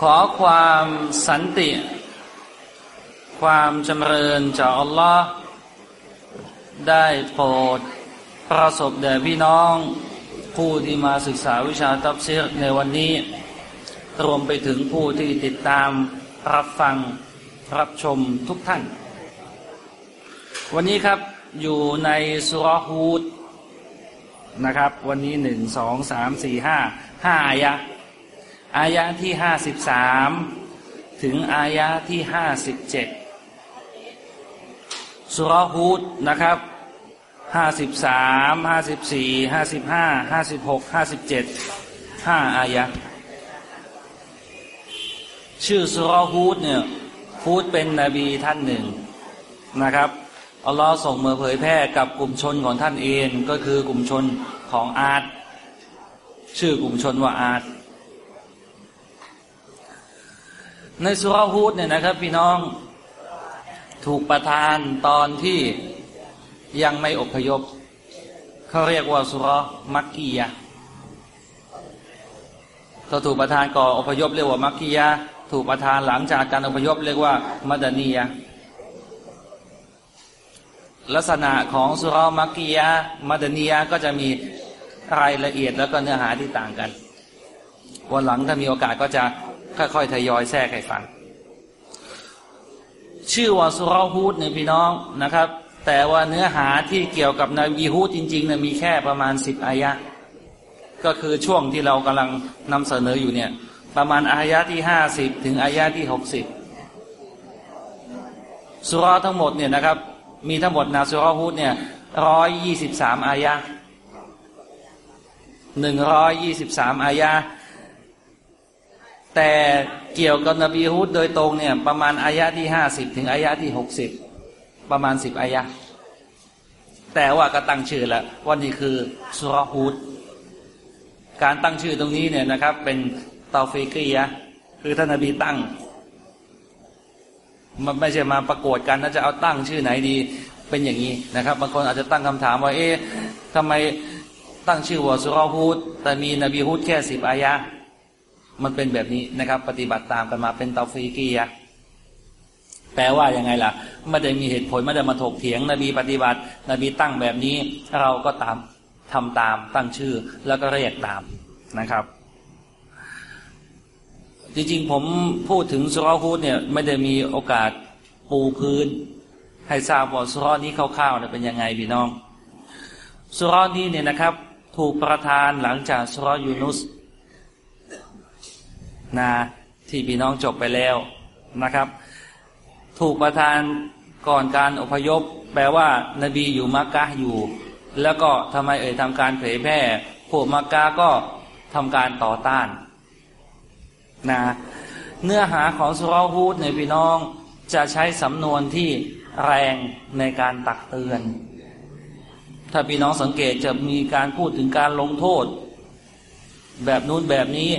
ขอความสันติ ความจำเริญจากอัลลอฮ์ได้โปรดประสบแด่พี่น้องผู้ที่มาศึกษาวิชาตับเสียในวันนี้ รวมไปถึงผู้ที่ติดตามรับฟังรับชมทุกท่าน วันนี้ครับอยู่ในสุรฮูดนะครับ วันนี้หนึ่งสองสามสี่ห้าห้าอายะ อายะที่ห้าสิบสามถึงอายะที่ห้าสิบเจ็ดสุรฮูดนะครับห้าสิบสามห้าสิบสี่ห้าสิบห้าห้าสิบหกห้าสิบเจ็ดห้าอายะชื่อสุรฮูดเนี่ยฮูดเป็นนบีท่านหนึ่งนะครับอัลลอฮ์ส่งมาเผยแพร่กับกลุ่มชนของท่านเองก็คือกลุ่มชนของอาดชื่อกลุ่มชนว่าอาด ในสุรฮูดเนี่ยนะครับ พี่น้องถูกประทานตอนที่ยังไม่อพยพเขาเรียกว่าสุรมักกียะเขาถูกประทานก่อนอพยพเรียกว่ามักกียะถูกประทานหลังจากการอพยพเรียกว่ามัดานียะลักษณะของสุรมักกียะมัดานียะก็จะมีรายละเอียดแล้วก็เนื้อหาที่ต่างกันวันหลังถ้ามีโอกาสก็จะ ค่อยๆทยอยแทรกให้ฟัง ชื่อว่าสุรฮูดเนี่ยพี่น้องนะครับ แต่ว่าเนื้อหาที่เกี่ยวกับนบีฮูดจริงๆเนี่ยมีแค่ประมาณสิบอายะ ก็คือช่วงที่เรากำลังนำเสนออยู่เนี่ย ประมาณอายะที่ห้าสิบถึงอายะที่หกสิบสุรทั้งหมดเนี่ยนะครับ มีทั้งหมดนาสุรฮูดเนี่ยร้อยยี่สิบสามอายะหนึ่งร้อยยี่สิบสามอายะ แต่เกี่ยวกับนบีฮุดโดยตรงเนี่ยประมาณอายะที่ห้าสิบถึงอายะที่หกสิบประมาณสิบอายะ แต่ว่าก็ตั้งชื่อแล้วว่านี่คือซูเราะฮ์ฮูดการตั้งชื่อตรงนี้เนี่ยนะครับ เป็นเตาฟิกียะคือท่านนบีตั้ง มันไม่ใช่มาประกวดกันน่าจะเอาตั้งชื่อไหนดีเป็นอย่างนี้นะครับ บางคนอาจจะตั้งคำถามว่า เอ๊ะทำไมตั้งชื่อว่าซูเราะฮ์ฮูดแต่มีนบีฮูดแค่สิบอายะฮ์ มันเป็นแบบนี้นะครับ ปฏิบัติตามกันมาเป็นเตาฟีกียะแปลว่ายังไงล่ะไม่ได้มีเหตุผลไม่ได้มาถกเถียง นบีปฏิบัติ นบีตั้งแบบนี้ เราก็ตามทำตามตั้งชื่อ แล้วก็เรียกตามนะครับ จริงๆผมพูดถึงสุรฮูดเนี่ยไม่ได้มีโอกาสปูพื้น ให้ทราบว่าสุรนี้คร่าวๆเนี่ยเป็นยังไงพี่น้องสุรนี้เนี่ยนะครับ ถูกประทานหลังจากสุรยูนุส นาที่พี่น้องจบไปแล้วนะครับ ถูกประทานก่อนการอพยพ แปลว่า นบีอยู่มักกะอยู่ แล้วก็ทำไมเอ่ยทำการเผยแพร่พวกมักกะก็ทำการต่อต้านนะเนื้อหาของสุราฮูดในพี่น้องจะใช้สำนวนที่แรงในการตักเตือน ถ้าพี่น้องสังเกตจะมีการพูดถึงการลงโทษ แบบนู้นแบบนี้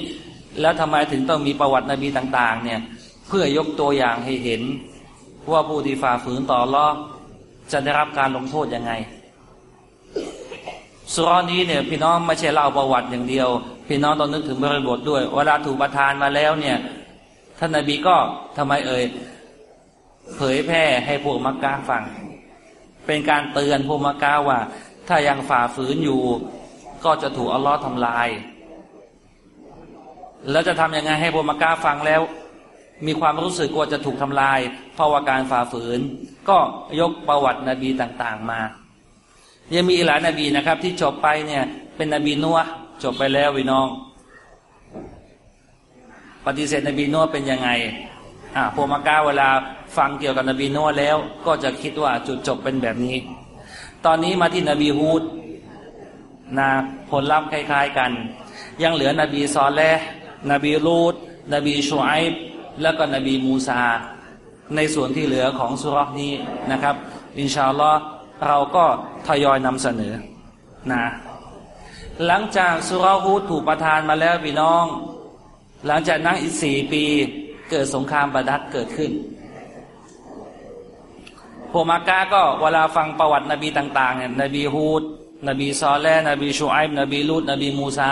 แล้วทำไมถึงต้องมีประวัตินบีต่าง ๆ เนี่ย เพื่อยกตัวอย่างให้เห็น ว่าผู้ที่ฝ่าฝืนต่อรอจะได้รับการลงโทษยังไงสุรนี้เนี่ยพี่น้องไม่ใช่เล่าประวัติอย่างเดียว พี่น้องต้องนึกถึงบริบทด้วย เวลาถูกประทานมาแล้วเนี่ยท่านนบีก็ทำไมเอ่ยเผยแพร่ให้พวกมักกะฟัง เป็นการเตือนพวกมักกะว่า ถ้ายังฝ่าฝืนอยู่ ก็จะถูกอัลลอฮ์ทำลาย แล้วจะทำยังไงให้พวกมักกะฟังแล้ว มีความรู้สึกว่าจะถูกทำลายเพราะว่าการฝ่าฝืน ก็ยกประวัตินบีต่างๆมา ยังมีหลายนบีนะครับ ที่จบไปเนี่ย เป็นนบีนัวจบไปแล้ววิน้อง ปฏิเสธนบีนัวเป็นยังไงอ่าพวกมักกะเวลาฟังเกี่ยวกับนบีนัวแล้ว ก็จะคิดว่าจุดจบเป็นแบบนี้ ตอนนี้มาที่นบีฮูดนะผลลัพธ์คล้าย ๆ กัน ยังเหลือนบีซอลแล นบีลูดนบีชูไอบแล้วก็นบีมูซา ในส่วนที่เหลือของสุรษนี้นะครับ อินชาอัลลอฮ์เราก็ทยอยนำเสนอนะหลังจากสุรฮูดถูกประทานมาแล้วพี่น้อง หลังจากนั้นอีกสี่ปีเกิดสงครามบาดัดเกิดขึ้นพวกมักกะก็เวลาฟังประวัตินบีต่างๆเนี่ยนบีฮูด นบีซอลแลนบีชูไอ์นบีลูด นบีมูซา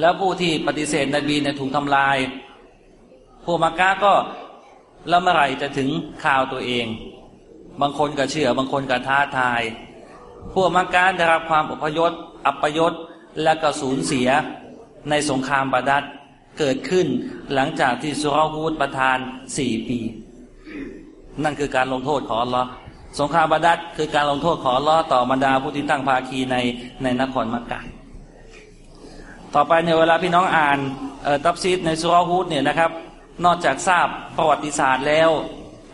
แล้วผู้ที่ปฏิเสธนบีเนี่ยถูกทำลาย พวกมักกะก็แล้วเมื่อไหร่จะถึงข่าวตัวเอง บางคนก็เชื่อ บางคนก็ท้าทาย พวกมักกะได้รับความอพยพอัปยศและก็สูญเสียในสงครามบาดัดเกิดขึ้นหลังจากที่สุรฮูดประทานสี่ปี นั่นคือการลงโทษของอัลลอฮ์สงครามบาดัดคือการลงโทษของลลอต่อบรรดาผู้ที่ตั้งภาคีในในนครมักกะ ต่อไปในเวลาพี่น้องอ่านตับซีดในสุรฮูดเนี่ยนะครับ นอกจากทราบประวัติศาสตร์แล้ว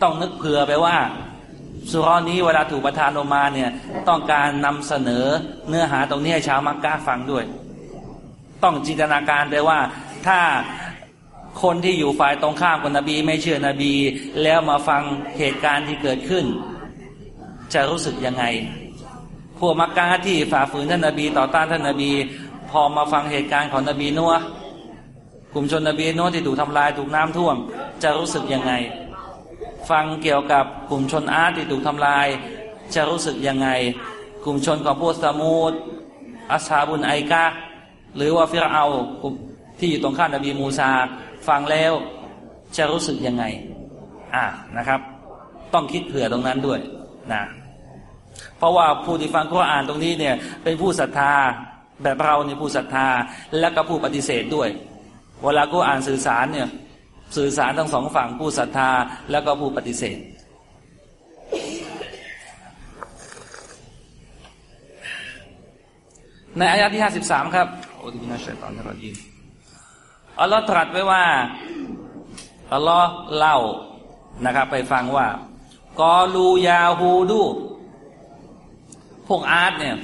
ต้องนึกเผื่อไปว่าสุรนี้เวลาถูกประทานออมาเนี่ยต้องการนำเสนอเนื้อหาตรงนี้ให้ชาวมักกะฟังด้วย ต้องจินตนาการไปว่าถ้าคนที่อยู่ฝ่ายตรงข้ามกับนบี ไม่เชื่อนบี แล้วมาฟังเหตุการณ์ที่เกิดขึ้น จะรู้สึกยังไง พวกมักกะที่ฝ่าฝืนท่านนบี ต่อต้านท่านนบี พอมาฟังเหตุการณ์ของนบีนัวกลุ่มชนนบีนัวที่ถูกทำลายถูกน้ำท่วม จะรู้สึกยังไง ฟังเกี่ยวกับกลุ่มชนอาร์ตที่ถูกทำลาย จะรู้สึกยังไง กลุ่มชนของพวกสมูดอัสฮาบุนไอกาหรือว่าฟิรเอาที่อยู่ตรงข้ามนบีมูซา ฟังแล้วจะรู้สึกยังไง อ่านะครับ ต้องคิดเผื่อตรงนั้นด้วยนะเพราะว่าผู้ที่ฟังกุรอานตรงนี้เนี่ยเป็นผู้ศรัทธา แบบเราเนี่ยผู้ศรัทธา และก็ผู้ปฏิเสธด้วย เวลากุรอานสื่อสารเนี่ยสื่อสารทั้งสองฝั่งผู้ศรัทธา แล้วก็ผู้ปฏิเสธ ในอายะที่ห้าสิบสามครับโอ้ที่น่าชัยตอนนี้เรายินอัลลอฮ์ตรัสไว้ว่าอัลลอฮ์เล่านะครับ ไปฟังว่ากอลูยาฮูดู พวกอาร์ตเนี่ย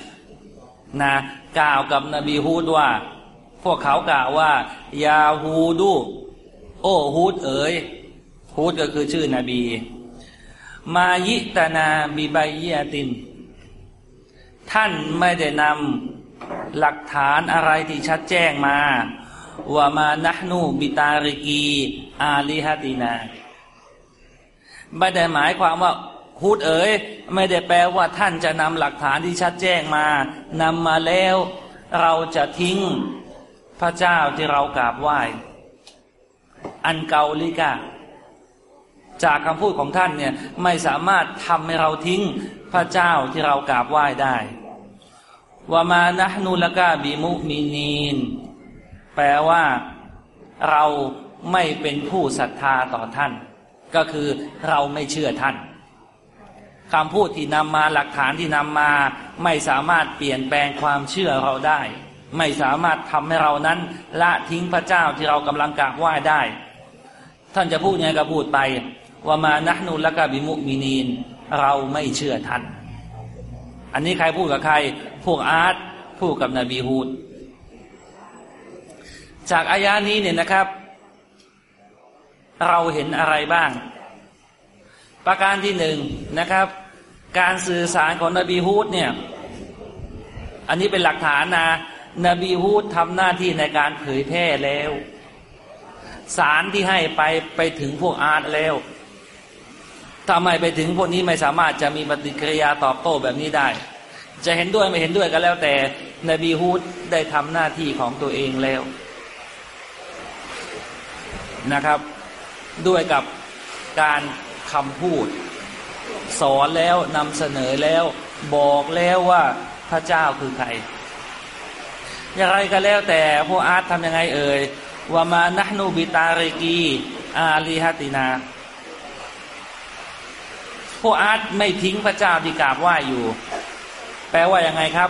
นะ กล่าวกับนบีฮูดว่า พวกเขากล่าวว่ายาฮูดูโอ้ฮูดเอ๋ยฮูดก็คือชื่อนบี มายิตนาบีใบยาติน ท่านไม่ได้นำหลักฐานอะไรที่ชัดแจ้งมาว่ามานะนูบิตาริกีอาลีฮัตินาไม่ได้หมายความว่า ฮูดเอ๋ยไม่ได้แปลว่าท่านจะนำหลักฐานที่ชัดแจ้งมานำมาแล้ว เราจะทิ้งพระเจ้าที่เรากราบไหว้ อันเกาลิกาจากคำพูดของท่านเนี่ยไม่สามารถทำให้เราทิ้งพระเจ้าที่เรากราบไหว้ได้วามานะนูลกาบีมุมีนีน แปลว่าเราไม่เป็นผู้ศรัทธาต่อท่าน ก็คือเราไม่เชื่อท่าน คำพูดที่นำมาหลักฐานที่นำมา ไม่สามารถเปลี่ยนแปลงความเชื่อเราได้ ไม่สามารถทำให้เรานั้น ละทิ้งพระเจ้าที่เรากำลังกราบไหว้ได้ ท่านจะพูดไงก็พูดไป ว่ามานะนูละกาบิมุมีนีน เราไม่เชื่อท่าน อันนี้ใครพูดกับใคร พวกอาร์ตพูดกับนบีฮูดจากอายานี้เนี่ยนะครับ เราเห็นอะไรบ้าง ประการที่หนึ่งนะครับ การสื่อสารของนบีฮูดเนี่ย อันนี้เป็นหลักฐานนะ นบีฮูดทำหน้าที่ในการเผยแพร่แล้ว สารที่ให้ไปไปถึงพวกอาร์ตแล้วทำไมไปถึงพวกนี้ไม่สามารถจะมีปฏิกิริยาตอบโต้แบบนี้ได้ จะเห็นด้วยไม่เห็นด้วยก็แล้วแต่นบีฮูดได้ทำหน้าที่ของตัวเองแล้วนะครับ ด้วยกับการ คำพูด สอนแล้วนำเสนอแล้ว บอกแล้วว่าพระเจ้าคือใคร อย่างไรก็แล้วแต่พวกอาร์ตทำยังไงเอ่ยว่ามานะนูบิตาริกีอาลีฮัตินาพวกอาร์ตไม่ทิ้งพระเจ้าที่กราบไหว้อยู่ แปลว่ายังไงครับ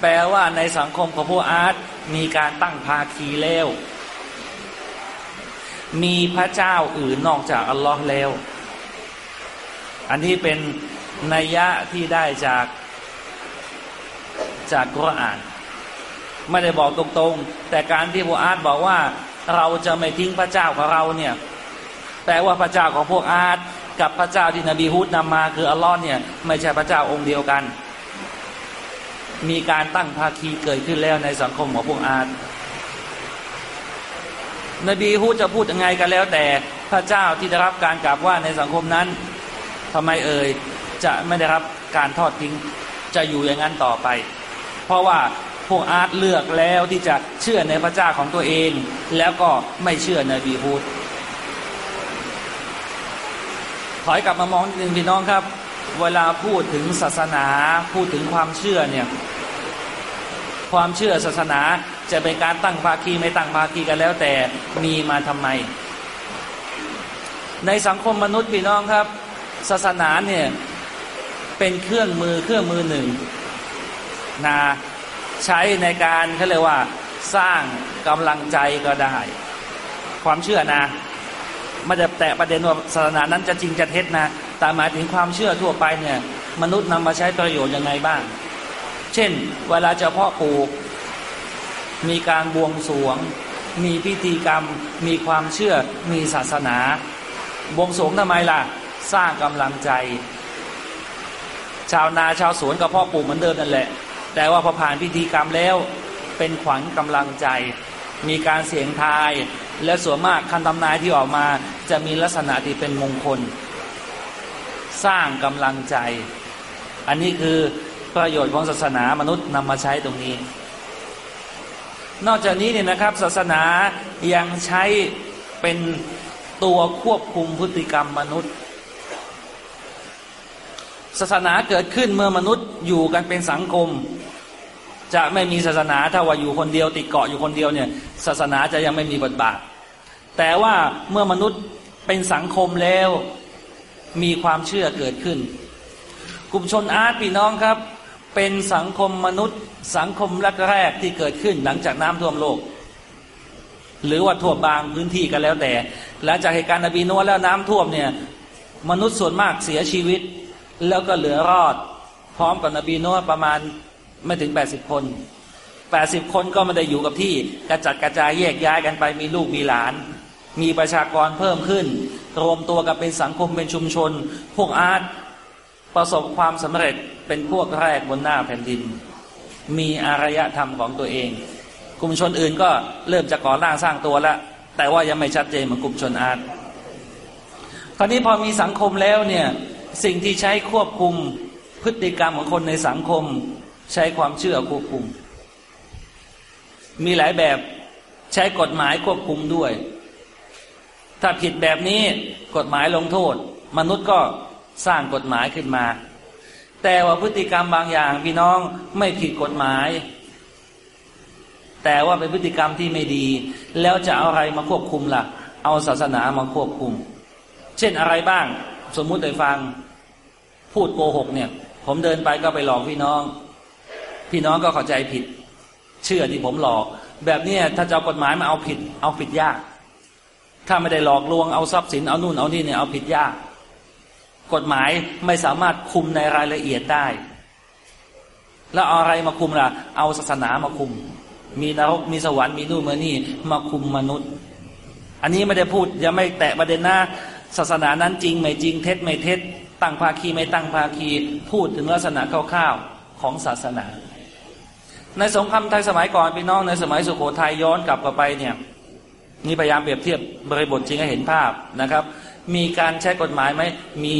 แปลว่าในสังคมของพวกอาร์ตมีการตั้งภาคีแล้วมีพระเจ้าอื่นนอกจากอัลลอฮ์แล้ว อันนี้เป็นนัยยะที่ได้จากจากกุรอาน ไม่ได้บอกตรงๆ แต่การที่พวกอาร์ตบอกว่าเราจะไม่ทิ้งพระเจ้าของเราเนี่ยแปลว่าพระเจ้าของพวกอาร์ตกับพระเจ้าที่นบีฮุดนำมาคืออัลลอฮ์เนี่ยไม่ใช่พระเจ้าองค์เดียวกัน มีการตั้งภาคีเกิดขึ้นแล้วในสังคมของพวกอาร์ตนบีฮุดจะพูดยังไงกันแล้วแต่พระเจ้าที่ได้รับการกราบว่าในสังคมนั้น ทำไมเอ่ยจะไม่ได้รับการทอดทิ้งจะอยู่อย่างนั้นต่อไป เพราะว่าพวกอาร์ตเลือกแล้วที่จะเชื่อในพระเจ้าของตัวเอง แล้วก็ไม่เชื่อในบีฮูดถอยกลับมามองนิดนึงพี่น้องครับ เวลาพูดถึงศาสนาพูดถึงความเชื่อเนี่ยความเชื่อศาสนาจะเป็นการตั้งภาคีไม่ตั้งภาคีกันแล้วแต่มีมาทำไม ในสังคมมนุษย์พี่น้องครับ ศาสนาเนี่ยเป็นเครื่องมือเครื่องมือหนึ่งนะใช้ในการเขาเรียกว่าสร้างกำลังใจก็ได้ ความเชื่อนะมันจะแตะประเด็นว่าศาสนานั้นจะจริงจะเท็จนะแต่หมายถึงความเชื่อทั่วไปเนี่ยมนุษย์นำมาใช้ประโยชน์ยังไงบ้าง เช่น เวลาจะเพาะปลูก มีการบวงสรวง มีพิธีกรรม มีความเชื่อ มีศาสนา บวงสรวงทำไมล่ะ สร้างกำลังใจ ชาวนาชาวสวนกับพ่อปลูกเหมือนเดิมนั่นแหละ แต่ว่าพอผ่านพิธีกรรมแล้วเป็นขวัญกำลังใจ มีการเสียงทาย และส่วนมากคำทำนายที่ออกมาจะมีลักษณะที่เป็นมงคล สร้างกำลังใจ อันนี้คือประโยชน์ของศาสนามนุษย์นำมาใช้ตรงนี้ นอกจากนี้เนี่ยนะครับ ศาสนายังใช้เป็นตัวควบคุมพฤติกรรมมนุษย์ ศาสนาเกิดขึ้นเมื่อมนุษย์อยู่กันเป็นสังคม จะไม่มีศาสนาถ้าว่าอยู่คนเดียวติดเกาะอยู่คนเดียวเนี่ย ศาสนาจะยังไม่มีบทบาท แต่ว่าเมื่อมนุษย์เป็นสังคมแล้วมีความเชื่อเกิดขึ้น กลุ่มชนอาร์ตพี่น้องครับ เป็นสังคมมนุษย์ สังคมแรกๆที่เกิดขึ้นหลังจากน้ำท่วมโลก หรือว่าท่วบางพื้นที่กันแล้วแต่ หลังจากเหตุการณ์นบีนัวแล้วน้ำท่วมเนี่ยมนุษย์ส่วนมากเสียชีวิต แล้วก็เหลือรอด พร้อมกับนบีนัวประมาณไม่ถึง 80 คน 80 คนก็ไม่ได้อยู่กับที่กระจัดกระจายแยกย้ายกันไปมีลูกมีหลาน มีประชากรเพิ่มขึ้น รวมตัวกันเป็นสังคมเป็นชุมชน พวกอาร์ตประสบความสำเร็จเป็นพวกแรกบนหน้าแผ่นดิน มีอารยธรรมของตัวเองกลุ่มชนอื่นก็เริ่มจะก่อร่างสร้างตัวแล้วแต่ว่ายังไม่ชัดเจนเหมือนกลุ่มชนอาร์ตคราวนี้พอมีสังคมแล้วเนี่ย สิ่งที่ใช้ควบคุมพฤติกรรมของคนในสังคม ใช้ความเชื่อควบคุม มีหลายแบบใช้กฎหมายควบคุมด้วย ถ้าผิดแบบนี้กฎหมายลงโทษ มนุษย์ก็สร้างกฎหมายขึ้นมา แต่ว่าพฤติกรรมบางอย่างพี่น้องไม่ผิดกฎหมาย แต่ว่าเป็นพฤติกรรมที่ไม่ดี แล้วจะเอาอะไรมาควบคุมล่ะ เอาศาสนามาควบคุม เช่นอะไรบ้าง สมมุติได้ฟังพูดโกหกเนี่ย ผมเดินไปก็ไปหลอกพี่น้อง พี่น้องก็เข้าใจผิด เชื่อที่ผมหลอก แบบนี้ถ้าจะเอากฎหมายมาเอาผิด เอาผิดยาก ถ้าไม่ได้หลอกลวงเอาทรัพย์สินเอานู่นเอานี่เนี่ยเอาผิดยาก กฎหมายไม่สามารถคุมในรายละเอียดได้ แล้วเอาอะไรมาคุมล่ะ เอาศาสนามาคุม มีนรกมีสวรรค์มีนู่นมานี่มาคุมมนุษย์ อันนี้ไม่ได้พูดยังไม่แตะประเด็นนะ ศาสนานั้นจริงไม่จริงเท็จไม่เท็จ ตั้งภาคีไม่ตั้งภาคีพูดถึงลักษณะคร่าวๆของศาสนา ในสงครามไทยสมัยก่อนพี่น้องในสมัยสุโขทัยย้อนกลับกลับไปเนี่ยนี่พยายามเปรียบเทียบบริบทจริงให้เห็นภาพนะครับ มีการใช้กฎหมายไหมมี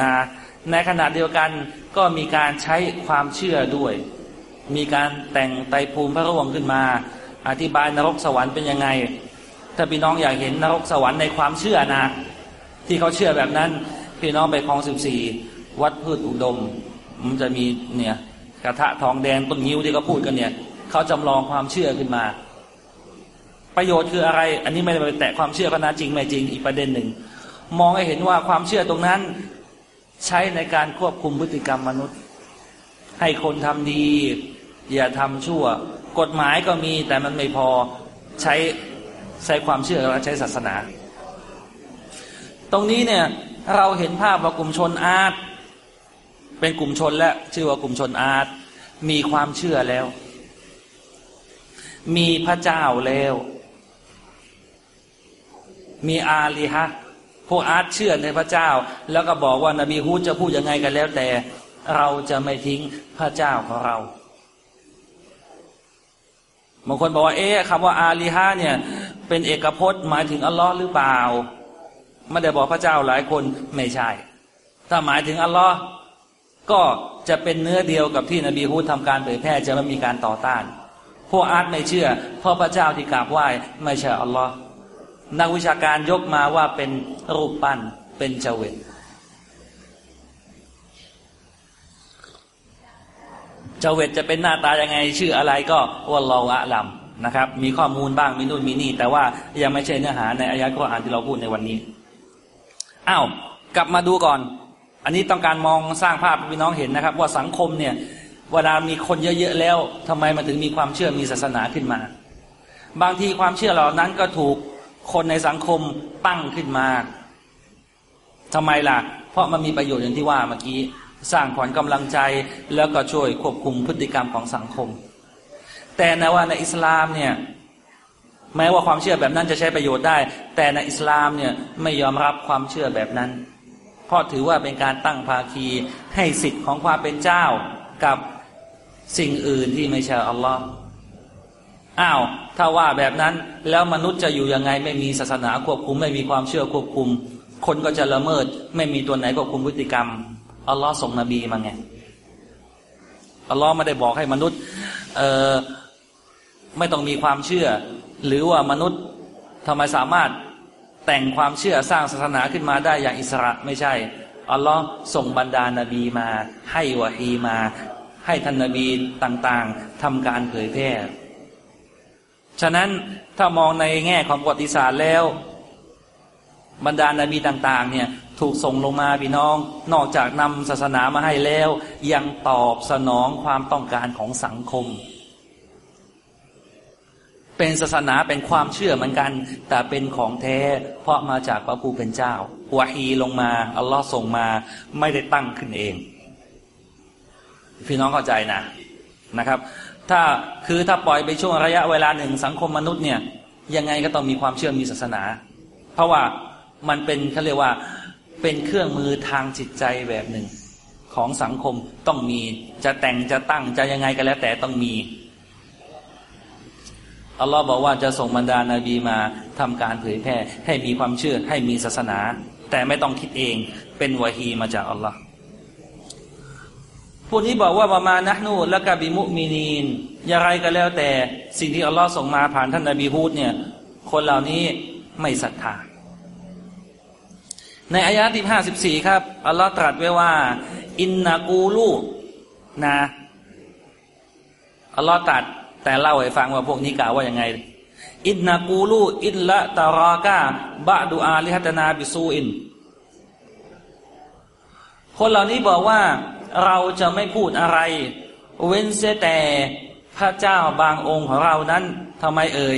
นะในขณะเดียวกันก็มีการใช้ความเชื่อด้วย มีการแต่งไตภูมิพระร่วงขึ้นมา อธิบายนรกสวรรค์เป็นยังไง ถ้าพี่น้องอยากเห็นนรกสวรรค์ในความเชื่อนะ ที่เขาเชื่อแบบนั้น พี่น้องไปคลองสิบสี่วัดพืชอุดม มันจะมีเนี่ยกระทะทองแดงต้นงิ้วที่เขาพูดกันเนี่ยเขาจำลองความเชื่อขึ้นมา ประโยชน์คืออะไร อันนี้ไม่ได้ไปแตะความเชื่อก็นะจริงไม่จริงอีกประเด็นหนึ่ง มองให้เห็นว่าความเชื่อตรงนั้นใช้ในการควบคุมพฤติกรรมมนุษย์ ให้คนทำดี อย่าทำชั่ว กฎหมายก็มีแต่มันไม่พอใช้ ใช้ความเชื่อและใช้ศาสนา ตรงนี้เนี่ยเราเห็นภาพว่ากลุ่มชนอาร์ตเป็นกลุ่มชนและชื่อว่ากลุ่มชนอาร์ตมีความเชื่อแล้ว มีพระเจ้าแล้ว มีอาลีฮะพวกอาร์ตเชื่อในพระเจ้า แล้วก็บอกว่านบีฮูดจะพูดยังไงกันแล้วแต่ เราจะไม่ทิ้งพระเจ้าของเรา บางคนบอกว่าเอ๊ะคำว่าอาลีฮะเนี่ย เป็นเอกพจน์หมายถึงอัลลอฮ์หรือเปล่าไม่ได้บอกพระเจ้าหลายคนไม่ใช่ ถ้าหมายถึงอัลลอฮ์ก็จะเป็นเนื้อเดียวกับที่นบีฮูดทำการเผยแพร่จะไม่มีการต่อต้าน พวกอาร์ตไม่เชื่อเพราะพระเจ้าที่กราบไหว้ไม่ใช่อัลลอฮ์นักวิชาการยกมาว่าเป็นรูปปั้นเป็นเจวิต เวิตจะเป็นหน้าตายังไงชื่ออะไรก็วัลลอฮอะลัมนะครับ มีข้อมูลบ้างมีนู่นมีนี่ แต่ว่ายังไม่ใช่เนื้อหาในอายะกุรอานที่เราพูดในวันนี้อ้าวกลับมาดูก่อน อันนี้ต้องการมองสร้างภาพพี่น้องเห็นนะครับ ว่าสังคมเนี่ยเวลามีคนเยอะๆแล้วทำไมมันถึงมีความเชื่อมีศาสนาขึ้นมา บางทีความเชื่อเหล่านั้นก็ถูกคนในสังคมตั้งขึ้นมาทำไมล่ะ เพราะมันมีประโยชน์อย่างที่ว่าเมื่อกี้ สร้างขวัญกำลังใจแล้วก็ช่วยควบคุมพฤติกรรมของสังคม แต่ในว่าในอิสลามเนี่ยแม้ว่าความเชื่อแบบนั้นจะใช้ประโยชน์ได้ แต่ในอิสลามเนี่ยไม่ยอมรับความเชื่อแบบนั้น เพราะถือว่าเป็นการตั้งภาคีให้สิทธิ์ของความเป็นเจ้ากับสิ่งอื่นที่ไม่ใช่อัลลอฮ์อ้าวถ้าว่าแบบนั้นแล้วมนุษย์จะอยู่ยังไงไม่มีศาสนาควบคุม ไม่มีความเชื่อควบคุม คนก็จะละเมิด ไม่มีตัวไหนควบคุมพฤติกรรม อัลลอฮ์ส่งนบีมาไงอัลลอฮ์ไม่ได้บอกให้มนุษย์เออไม่ต้องมีความเชื่อ หรือว่ามนุษย์ทำไมสามารถแต่งความเชื่อสร้างศาสนาขึ้นมาได้อย่างอิสระไม่ใช่อัลลอฮ์ส่งบรรดานาบีมา ให้วะฮีมา ให้ท่านนาบีต่างๆทำการเผยแพร่ ฉะนั้นถ้ามองในแง่ของประวัติศาสตร์แล้ว บรรดานาบีต่างๆเนี่ยถูกส่งลงมาพี่น้อง นอกจากนำศาสนามาให้แล้ว ยังตอบสนองความต้องการของสังคม เป็นศาสนาเป็นความเชื่อเหมือนกัน แต่เป็นของแท้ เพราะมาจากพระผู้เป็นเจ้าวะฮีลงมาอัลลอฮ์ส่งมาไม่ได้ตั้งขึ้นเอง พี่น้องเข้าใจนะนะครับ ถ้าคือถ้าปล่อยไปช่วงระยะเวลาหนึ่งสังคมมนุษย์เนี่ยยังไงก็ต้องมีความเชื่อมีศาสนา เพราะว่า มันเป็นเขาเรียกว่าเป็นเครื่องมือทางจิตใจแบบหนึ่ง ของสังคมต้องมีจะแต่งจะตั้งจะยังไงก็แล้วแต่ต้องมีอัลลอฮ์บอกว่าจะส่งบรรดานาบีมาทำการเผยแพร่ให้มีความเชื่อให้มีศาสนา แต่ไม่ต้องคิดเองเป็นวะฮีมาจากอัลลอฮ์ผู้นี้บอกว่าประมาณนะนูและกบิมุมีนีนอย่างไรก็แล้วแต่สิ่งที่อัลลอฮ์ส่งมาผ่านท่านนบีฮูดเนี่ย คนเหล่านี้ไม่ศรัทธา ในอายะที่ห้าสิบสี่ครับ อัลลอฮ์ตรัสไว้ว่า อินนากูลูนะอัลลอฮ์ตัดแต่เล่าให้ฟังว่าพวกนี้กล่าวว่ายังไง อินนากูลูอินละตารากาบะดูอาลิฮัตนาบิซูอิน คนเหล่านี้บอกว่าเราจะไม่พูดอะไร เว้นเสียแต่พระเจ้าบางองค์ของเรานั้นทำไมเอ่ย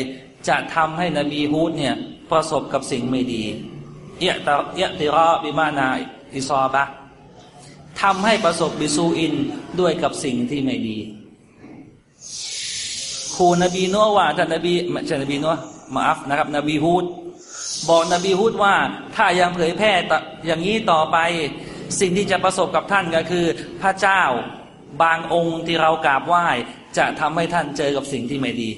จะทำให้นบีฮูดเนี่ยประสบกับสิ่งไม่ดี เอะตเอะติรอบิมานาอิซอบะทำให้ประสบบิซูอินด้วยกับสิ่งที่ไม่ดีครูนบีนัวว่าท่านนบีไม่ใช่นบีนัวมาอัฟนะครับ นบีฮูดบอกนบีฮูดว่าถ้ายังเผยแพร่อย่างนี้ต่อไป สิ่งที่จะประสบกับท่านก็คือ พระเจ้าบางองค์ที่เรากราบไหว้ จะทำให้ท่านเจอกับสิ่งที่ไม่ดี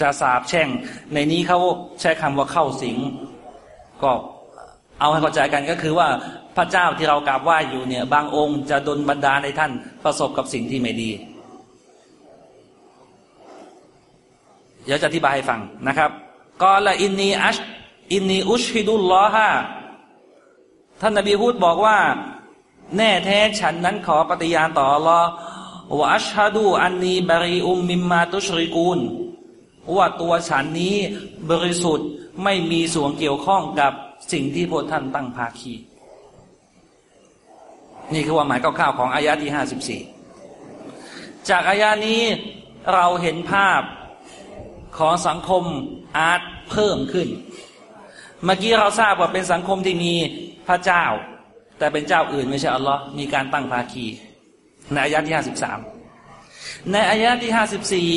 จะสาบแช่ง ในนี้เขาใช้คำว่าเข้าสิงก็ เอาให้เข้าใจกันก็คือว่าพระเจ้าที่เรากราบไหว้อยู่เนี่ย บางองค์จะดนบันดาลในท่านประสบกับสิ่งที่ไม่ดี เดี๋ยวจะอธิบายให้ฟังนะครับกอละอินนีอัชอินนีอุชฮิดุลลอฮะท่านนบีพูดบอกว่า แน่แท้ฉันนั้นขอปฏิญาณต่อรอวะอัชฮะดูอันนีบริอุมมิมมาตุชริกูลว่าตัวฉันนี้บริสุทธิ์ไม่มีส่วนเกี่ยวข้องกับ สิ่งที่พวกท่านตั้งภาคีนี่คือคว่าหมายคร่าวๆของอายะที่ห้าสิบสี่จากอายานี้เราเห็นภาพของสังคมอาร์ตเพิ่มขึ้น เมื่อกี้เราทราบว่าเป็นสังคมที่มีพระเจ้า แต่เป็นเจ้าอื่นไม่ใช่อัลลอฮ์มีการตั้งภาคี ในอายะที่ห้าสิบสามในอายะที่ห้าสิบสี่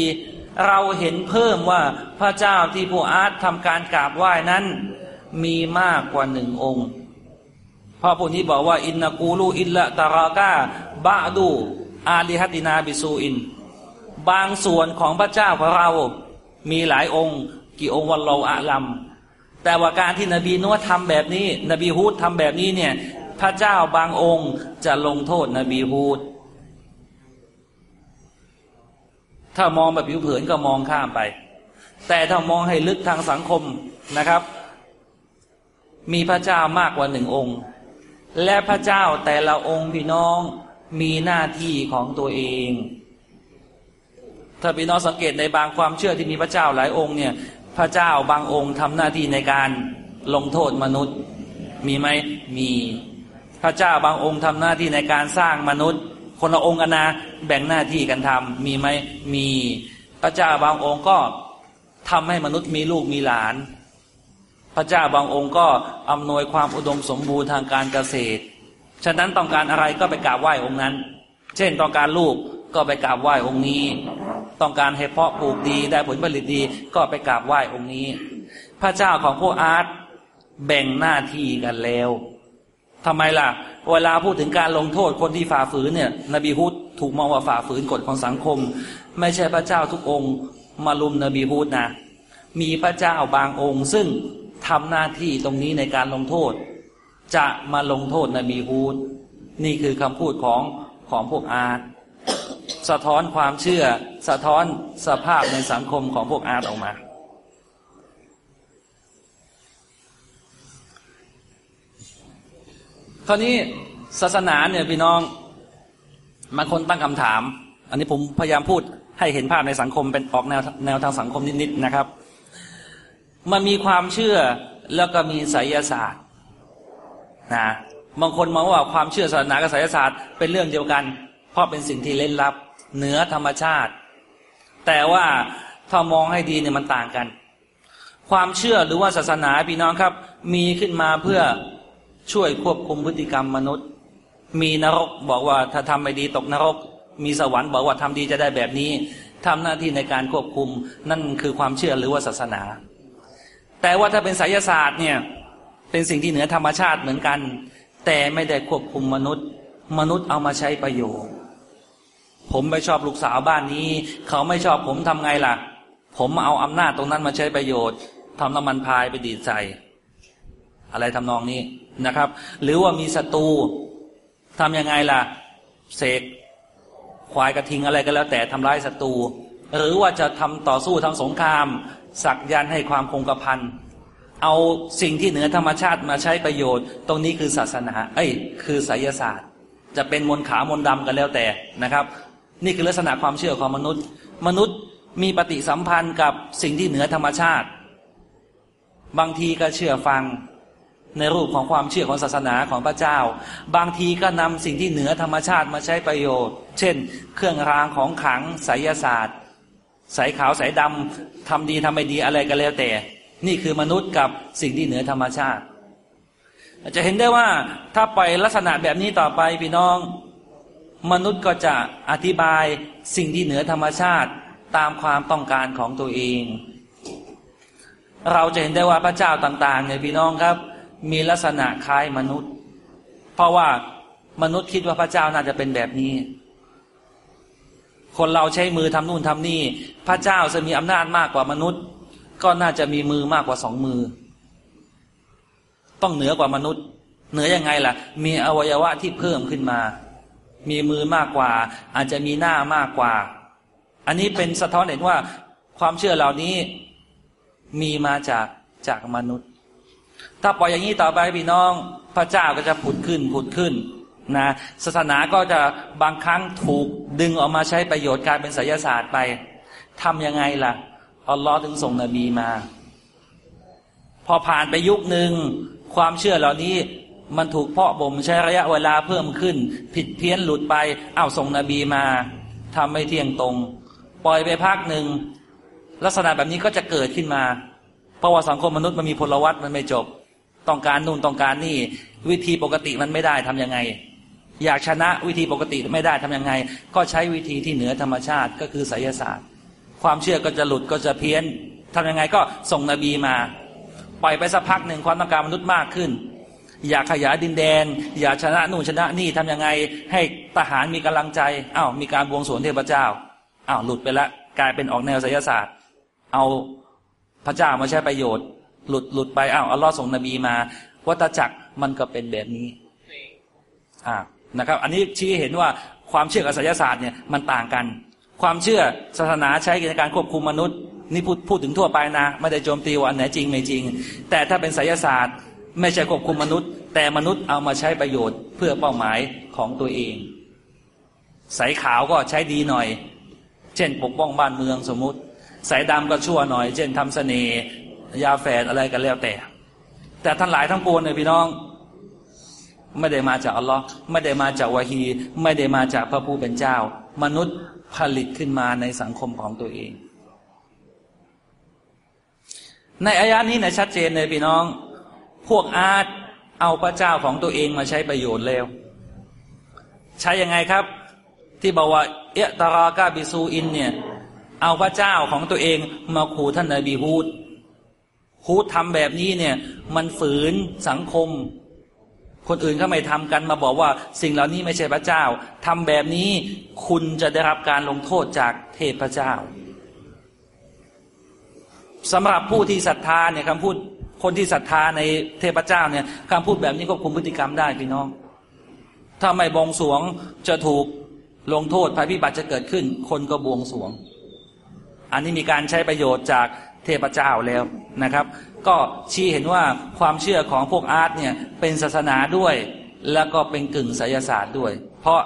เราเห็นเพิ่มว่าพระเจ้าที่ผู้อาร์ตทำการกราบไหว้นั้น มีมากกว่าหนึ่งองค์พระผู้นี้บอกว่า อินนากูลูอินละตารากาบาดู อาลิฮัตินาบิซูอิน บางส่วนของพระเจ้าของเรา มีหลายองค์ กี่องค์วันเราอาลัม แต่ว่าการที่นบีนัวทำแบบนี้ นบีฮูดทำแบบนี้เนี่ย พระเจ้าบางองค์จะลงโทษนบีฮูดถ้ามองแบบผิวเผินก็มองข้ามไป แต่ถ้ามองให้ลึกทางสังคมนะครับ มีพระเจ้ามากกว่าหนึ่งองค์ และพระเจ้าแต่ละองค์พี่น้องมีหน้าที่ของตัวเอง ถ้าพี่น้องสังเกตในบางความเชื่อที่มีพระเจ้าหลายองค์เนี่ย พระเจ้าบางองค์ทำหน้าที่ในการลงโทษมนุษย์ มีไหมมีพระเจ้าบางองค์ทำหน้าที่ในการสร้างมนุษย์ คนละองค์กันนะแบ่งหน้าที่กันทำมีไหมมีพระเจ้าบางองค์ก็ทำให้มนุษย์มีลูกมีหลาน พระเจ้าบางองค์ก็อำนวยความอุดมสมบูรณ์ทางการเกษตร ฉะนั้นต้องการอะไรก็ไปกราบไหว้องค์นั้น เช่นต้องการลูกก็ไปกราบไหว้องค์นี้ ต้องการให้เพาะปลูกดีได้ผลผลิตดีก็ไปกราบไหว้องค์นี้ พระเจ้าของพวกอาร์ตแบ่งหน้าที่กันแล้วทำไมล่ะ เวลาพูดถึงการลงโทษคนที่ฝ่าฝืนเนี่ย นบีฮุดถูกมองว่าฝ่าฝืนกฎของสังคม ไม่ใช่พระเจ้าทุกองค์มาลุมนบีฮุดนะ มีพระเจ้าบางองค์ซึ่ง ทำหน้าที่ตรงนี้ในการลงโทษ จะมาลงโทษนบีฮูดนี่คือคำพูดของของพวกอาร์สะท้อนความเชื่อ สะท้อนสภาพในสังคมของพวกอาร์ออกมา คราวนี้ศาสนาเนี่ยพี่น้องบางคนตั้งคำถาม อันนี้ผมพยายามพูดให้เห็นภาพในสังคมเป็นออกแนวแนวทางสังคมนิดๆนะครับ มันมีความเชื่อแล้วก็มีไสยศาสตร์นะบางคนมองว่าความเชื่อศาสนากับไสยศาสตร์เป็นเรื่องเดียวกัน เพราะเป็นสิ่งที่เล่นลับ เหนือธรรมชาติ แต่ว่าถ้ามองให้ดีเนี่ยมันต่างกัน ความเชื่อหรือว่าศาสนาพี่น้องครับ มีขึ้นมาเพื่อช่วยควบคุมพฤติกรรมมนุษย์ มีนรกบอกว่าถ้าทำไม่ดีตกนรก มีสวรรค์บอกว่าทำดีจะได้แบบนี้ทำหน้าที่ในการควบคุมนั่นคือความเชื่อหรือว่าศาสนา แต่ว่าถ้าเป็นไสยศาสตร์เนี่ยเป็นสิ่งที่เหนือธรรมชาติเหมือนกัน แต่ไม่ได้ควบคุมมนุษย์ มนุษย์เอามาใช้ประโยชน์ ผมไม่ชอบลูกสาวบ้านนี้ เขาไม่ชอบผมทำไงล่ะ ผมเอาอำนาจตรงนั้นมาใช้ประโยชน์ทำน้ำมันพายไปดีดใส่อะไรทำนองนี้นะครับ หรือว่ามีศัตรูทำยังไงล่ะเสกควายกระทิงอะไรก็แล้วแต่ทำร้ายศัตรูหรือว่าจะทำต่อสู้ทางสงคราม สักยันให้ความคงกระพันเอาสิ่งที่เหนือธรรมชาติมาใช้ประโยชน์ ตรงนี้คือศาสนา เอ้ย คือไสยศาสตร์ จะเป็นมนขามนดำกันแล้วแต่นะครับ นี่คือลักษณะความเชื่อของมนุษย์ มนุษย์มีปฏิสัมพันธ์กับสิ่งที่เหนือธรรมชาติ บางทีก็เชื่อฟังในรูปของความเชื่อของศาสนาของพระเจ้า บางทีก็นำสิ่งที่เหนือธรรมชาติมาใช้ประโยชน์ เช่น เครื่องรางของขลังไสยศาสตร์ สายขาวสายดำทำดีทำไม่ดีอะไรก็แล้วแต่ นี่คือมนุษย์กับสิ่งที่เหนือธรรมชาติ จะเห็นได้ว่าถ้าปล่อยลักษณะแบบนี้ต่อไปพี่น้อง มนุษย์ก็จะอธิบายสิ่งที่เหนือธรรมชาติตามความต้องการของตัวเอง เราจะเห็นได้ว่าพระเจ้าต่างๆเนี่ยพี่น้องครับ มีลักษณะคล้ายมนุษย์ เพราะว่ามนุษย์คิดว่าพระเจ้าน่าจะเป็นแบบนี้ คนเราใช้มือทำนู่นทำนี่ พระเจ้าจะมีอำนาจมากกว่ามนุษย์ ก็น่าจะมีมือมากกว่าสองมือ ต้องเหนือกว่ามนุษย์ เหนือยังไงล่ะ มีอวัยวะที่เพิ่มขึ้นมา มีมือมากกว่า อาจจะมีหน้ามากกว่า อันนี้เป็นสะท้อนเห็นว่าความเชื่อเหล่านี้มีมาจากจากมนุษย์ ถ้าปล่อยอย่างนี้ต่อไปพี่น้อง พระเจ้าก็จะผุดขึ้นผุดขึ้น นะศาสนาก็จะบางครั้งถูกดึงออกมาใช้ประโยชน์การเป็นไสยศาสตร์ไปทำยังไงล่ะอัลลอฮ์ถึงส่งนบีมา พอผ่านไปยุคหนึ่งความเชื่อเหล่านี้มันถูกเพาะบ่มใช้ระยะเวลาเพิ่มขึ้น ผิดเพี้ยนหลุดไปอ้าวส่งนบีมาทำไม่เที่ยงตรง ปล่อยไปพักหนึ่งลักษณะแบบนี้ก็จะเกิดขึ้นมา เพราะว่าสังคมมนุษย์มันมีพลวัตมันไม่จบ ต้องการนู่นต้องการนี่ วิธีปกติมันไม่ได้ทํำยังไง อยากชนะวิธีปกติไม่ได้ทํำยังไง ก็ใช้วิธีที่เหนือธรรมชาติก็คือไสยศาสตร์ ความเชื่อก็จะหลุดก็จะเพี้ยนทำยังไงก็ส่งนบีมา ปล่อยไปสักพักหนึ่งความต้องการมนุษย์มากขึ้น อยากขยายดินแดน อยากชนะนู่นชนะนี่ทำยังไง ให้ทหารมีกำลังใจอ้าวมีการบวงสรวงเทพเจ้าอ้าวหลุดไปแล้วกลายเป็นออกแนวไสยศาสตร์ เอาพระเจ้ามาใช้ประโยชน์ หลุดหลุดไปอ้าวอัลลอฮ์ส่งนบีมาวัตจักรมันก็เป็นแบบนี้อ่า นะครับ อันนี้ชี้เห็นว่าความเชื่อกับไสยศาสตร์เนี่ยมันต่างกัน ความเชื่อศาสนาใช้ในการควบคุมมนุษย์นี่พูดพูดถึงทั่วไปนะไม่ได้โจมตีว่าอันไหนจริงไม่จริง แต่ถ้าเป็นไสยศาสตร์ ไม่ใช่ควบคุมมนุษย์ แต่มนุษย์เอามาใช้ประโยชน์เพื่อเป้าหมายของตัวเองสายขาวก็ใช้ดีหน่อย เช่น ปกป้องบ้านเมืองสมมุติสายดำก็ชั่วหน่อย เช่นทำเสน่ห์ยาแฝดอะไรกันแล้วแต่ แต่ท่านหลายทั้งปวงเนี่ยพี่น้อง ไม่ได้มาจากอัลลอฮ์ไม่ได้มาจากวะฮี ไม่ได้มาจากพระผู้เป็นเจ้า มนุษย์ผลิตขึ้นมาในสังคมของตัวเอง ในอายะนี้เนี่ยชัดเจนเลยพี่น้อง พวกอาร์ตเอาพระเจ้าของตัวเองมาใช้ประโยชน์แล้ว ใช้ยังไงครับ ที่บอกว่า เอะตารากาบิซูอินเนี่ย เอาพระเจ้าของตัวเองมาขู่ท่านนบีฮูดฮูดทำแบบนี้เนี่ย มันฝืนสังคม คนอื่นเขาไม่ทำกันมาบอกว่าสิ่งเหล่านี้ไม่ใช่พระเจ้าทำแบบนี้คุณจะได้รับการลงโทษจากเทพเจ้าสำหรับผู้ที่ศรัทธาเนี่ยคำพูดคนที่ศรัทธาในเทพเจ้าเนี่ยคำพูดแบบนี้ก็คุมพฤติกรรมได้พี่น้อง ถ้าไม่บวงสวงจะถูกลงโทษภัยพิบัติจะเกิดขึ้น คนก็บวงสวง อันนี้มีการใช้ประโยชน์จาก เทพเจ้าแล้วนะครับ ก็ชี้เห็นว่าความเชื่อของพวกอาร์ตเนี่ยเป็นศาสนาด้วย แล้วก็เป็นกึ่งไสยศาสตร์ด้วย เพราะ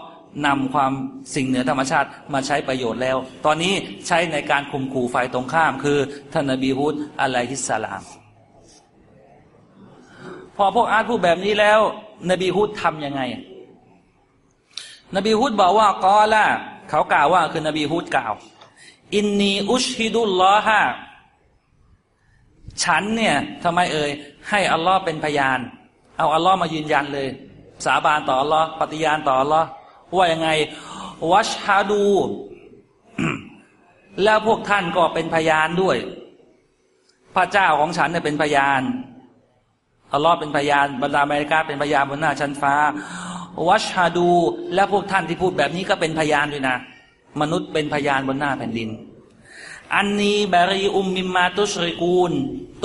นำความสิ่งเหนือธรรมชาติมาใช้ประโยชน์แล้ว ตอนนี้ใช้ในการคุมขู่ฝ่ายตรงข้าม คือท่านนบีฮุดอะลัยฮิสสลาม พอพวกอาร์ตพูดแบบนี้แล้ว นบีฮุดทำยังไง นบีฮุดบอกว่ากอละเขากล่าวว่าคือนบีฮุดกล่าว อินนีอุชฮิดุลลอฮะ ฉันเนี่ยทำไมเอ่ยให้อัลลอฮ์เป็นพยาน เอาอัลลอฮ์มายืนยันเลย สาบานต่ออัลลอฮ์ปฏิญาณต่ออัลลอฮ์ว่ายังไง วัชฮาดู แล้วพวกท่านก็เป็นพยานด้วย พระเจ้าของฉันเนี่ยเป็นพยานอัลลอฮ์เป็นพยานบรรดาอเมริกาเป็นพยานบนหน้าชั้นฟ้า วัชฮาดู และพวกท่านที่พูดแบบนี้ก็เป็นพยานด้วยนะ มนุษย์เป็นพยานบนหน้าแผ่นดิน อันนี้บารีอุมมิมมาตุชริกูล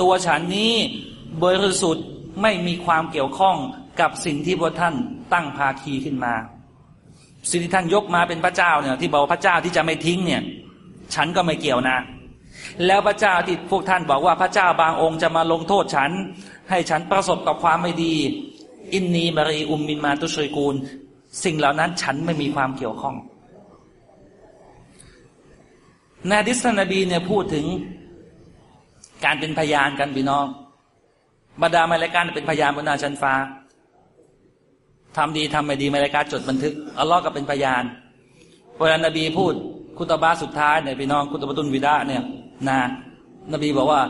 ตัวฉันนี้บริสุทธิ์ไม่มีความเกี่ยวข้องกับสิ่งที่พวกท่านตั้งภาคีขึ้นมา สิ่งที่ท่านยกมาเป็นพระเจ้าเนี่ยที่บอกพระเจ้าที่จะไม่ทิ้งเนี่ย ฉันก็ไม่เกี่ยวนะ แล้วพระเจ้าที่พวกท่านบอกว่าพระเจ้าบางองค์จะมาลงโทษฉัน ให้ฉันประสบกับความไม่ดี อินนีบารีอุมมิมาตุชริกูล สิ่งเหล่านั้นฉันไม่มีความเกี่ยวข้อง นาดิสนบีเนี่ยพูดถึงการเป็นพยานกันพี่น้องบรรดามาลายการเป็นพยานบนหน้าชั้นฟ้าทำดีทำไม่ดีมาลายการจดบันทึกอัลลอฮ์ก็เป็นพยานเวลานบีพูดคุตบาสุดท้ายเนี่ยพี่น้องคุตบตุนวิดาเนี่ยนะนบีบอกว่า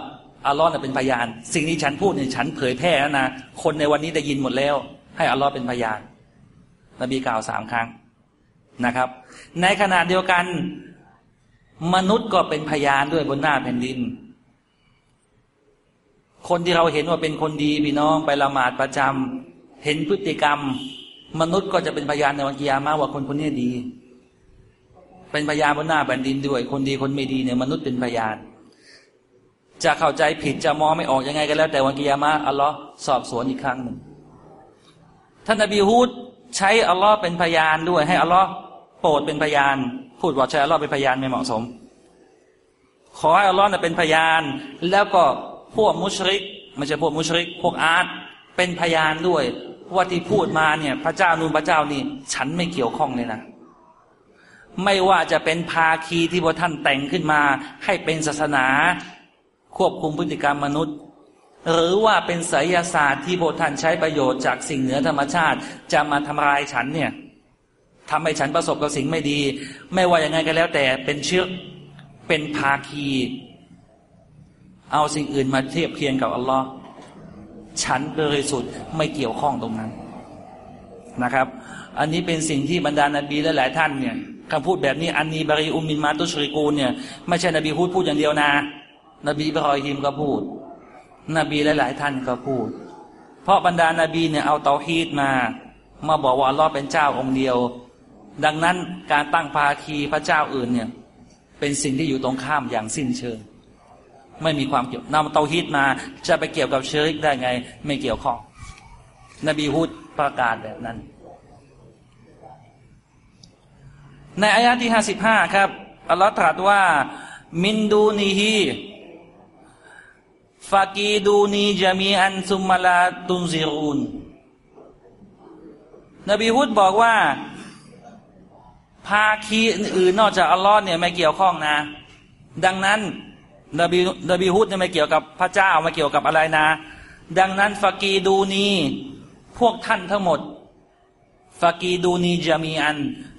อัลลอฮ์เนี่ยเป็นพยาน สิ่งที่ฉันพูดเนี่ยฉันเผยแพร่นะ คนในวันนี้ได้ยินหมดแล้ว ให้อัลลอฮ์เป็นพยาน นบีกล่าวสามครั้งนะครับ ในขณะเดียวกัน มนุษย์ก็เป็นพยานด้วยบนหน้าแผ่นดิน คนที่เราเห็นว่าเป็นคนดีพี่น้องไปละหมาดประจำเห็นพฤติกรรม มนุษย์ก็จะเป็นพยานในวันกิยามาว่าคนคนนี้ดี เป็นพยานบนหน้าแผ่นดินด้วย คนดีคนไม่ดีเนี่ยมนุษย์เป็นพยาน จะเข้าใจผิดจะมองไม่ออกยังไงก็แล้ว แต่วันกิยามาอัลลอฮ์สอบสวนอีกครั้งหนึ่งท่านนบีฮูดใช้อัลลอฮ์เป็นพยานด้วย ให้อัลลอฮ์โปรดเป็นพยาน พูดว่าใช้อัลลอฮ์เป็นพยานไม่เหมาะสม ขอให้อัลลอฮ์เป็นพยาน แล้วก็พวกมุชริกไม่ใช่พวกมุชริก พวกอาร์ตเป็นพยานด้วยว่าที่พูดมาเนี่ยพระเจ้านูนพระเจ้านี่ ฉันไม่เกี่ยวข้องเลยนะ ไม่ว่าจะเป็นภาคีที่พระท่านแต่งขึ้นมา ให้เป็นศาสนา ควบคุมพฤติกรรมมนุษย์ หรือว่าเป็นไสยศาสตร์ที่พระท่านใช้ประโยชน์จากสิ่งเหนือธรรมชาติ จะมาทำลายฉันเนี่ย ทำให้ฉันประสบกับสิ่งไม่ดี ไม่ว่าอย่างไงก็แล้ว แต่เป็นเชื้อเป็นภาคี เอาสิ่งอื่นมาเทียบเคียงกับอัลลอฮ์ฉันบริสุทธิ์ไม่เกี่ยวข้องตรงนั้นนะครับ อันนี้เป็นสิ่งที่บรรดานาบีและหลายท่านเนี่ยคำพูดแบบนี้อันนีบริอุมมินมาตุชริกูลเนี่ยไม่ใช่นบีพูดพูดอย่างเดียวนะ นบีบรอยฮิมก็พูด นบีหลาย ๆ ท่านก็พูด เพราะบรรดานาบีเนี่ยเอาเตาฮีดมา มาบอกว่าอัลลอฮ์เป็นเจ้าองค์เดียว ดังนั้นการตั้งภาคีพระเจ้าอื่นเนี่ย เป็นสิ่งที่อยู่ตรงข้ามอย่างสิ้นเชิง ไม่มีความเกี่ยวนำเตาฮีดมา จะไปเกี่ยวกับเชิริกได้ไง ไม่เกี่ยวข้อง นบีฮุดประกาศแบบนั้น ในอายะที่ห้าสิบห้าครับอัลลอฮ์ตรัสว่ามินดูนีฮีฟากีดูนีจามีอันซุมมาลาตุนซิรูนนบีฮุดบอกว่า ภาคีอื่นนอกจากอัลลอฮ์เนี่ยไม่เกี่ยวข้องนะ ดังนั้นนบีนบีฮุดเนี่ยไม่เกี่ยวกับพระเจ้าไม่เกี่ยวกับอะไรนะ ดังนั้นฟากีดูนีพวกท่านทั้งหมดฟากีดูนีจามีอัน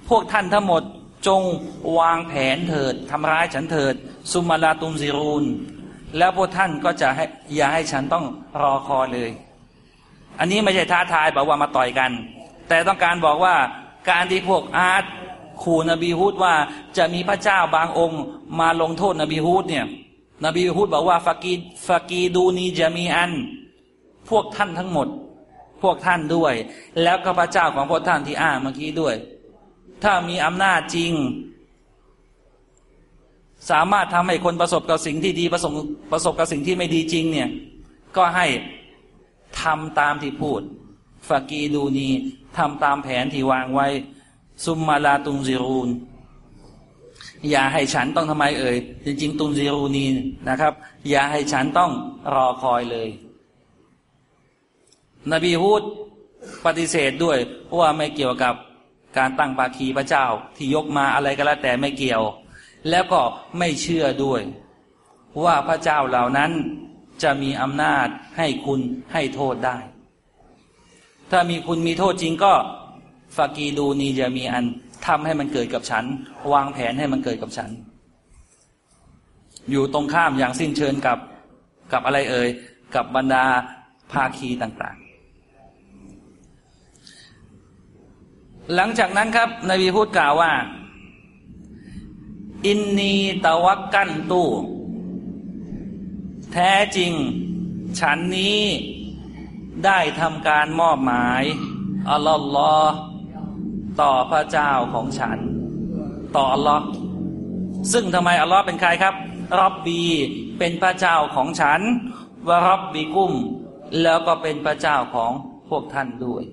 พวกท่านทั้งหมดจงวางแผนเถิดทำร้ายฉันเถิด ซุมมาลาตุมซิรูน แล้วพวกท่านก็จะให้อย่าให้ฉันต้องรอคอยเลย อันนี้ไม่ใช่ท้าทายบอกว่ามาต่อยกัน แต่ต้องการบอกว่าการที่พวกอาร์ต ขู่นบีฮุดว่าจะมีพระเจ้าบางองค์ มาลงโทษนบีฮุดเนี่ย นบีฮุดบอกว่าฟากีฟากีดูนีจะมีอัน พวกท่านทั้งหมด พวกท่านด้วย แล้วก็พระเจ้าของพวกท่านที่อ้างเมื่อกี้ด้วย ถ้ามีอำนาจจริง สามารถทำให้คนประสบกับสิ่งที่ดีประสบประสบกับสิ่งที่ไม่ดีจริงเนี่ย ก็ให้ทำตามที่พูดฟากีดูนีทำตามแผนที่วางไว้ ซุมมาลาตุงซิรูนอย่าให้ฉันต้องทำไมเอ่ยจริง ๆ ตุงซิรูนีนะครับ อย่าให้ฉันต้องรอคอยเลย นบีฮูดปฏิเสธด้วยว่าไม่เกี่ยวกับการตั้งปาคีพระเจ้าที่ยกมาอะไรก็แล้วแต่ไม่เกี่ยว แล้วก็ไม่เชื่อด้วย ว่าพระเจ้าเหล่านั้นจะมีอำนาจให้คุณให้โทษได้ ถ้ามีคุณมีโทษจริงก็ ฟากีดูนีจะมีอันทำให้มันเกิดกับฉัน วางแผนให้มันเกิดกับฉัน อยู่ตรงข้ามอย่างสิ้นเชิงกับกับอะไรเอ่ยกับบรรดาภาคีต่างๆ หลังจากนั้นครับนบีพูดกล่าวว่า อินนีตะวักกันตู้แท้จริง ฉันนี้ได้ทำการมอบหมายอัลลอฮ์ ต่อพระเจ้าของฉัน ต่ออัลลอฮ์ซึ่งทำไมอัลลอฮ์เป็นใครครับรับบีเป็นพระเจ้าของฉันวารับบีกุ้ม แล้วก็เป็นพระเจ้าของพวกท่านด้วย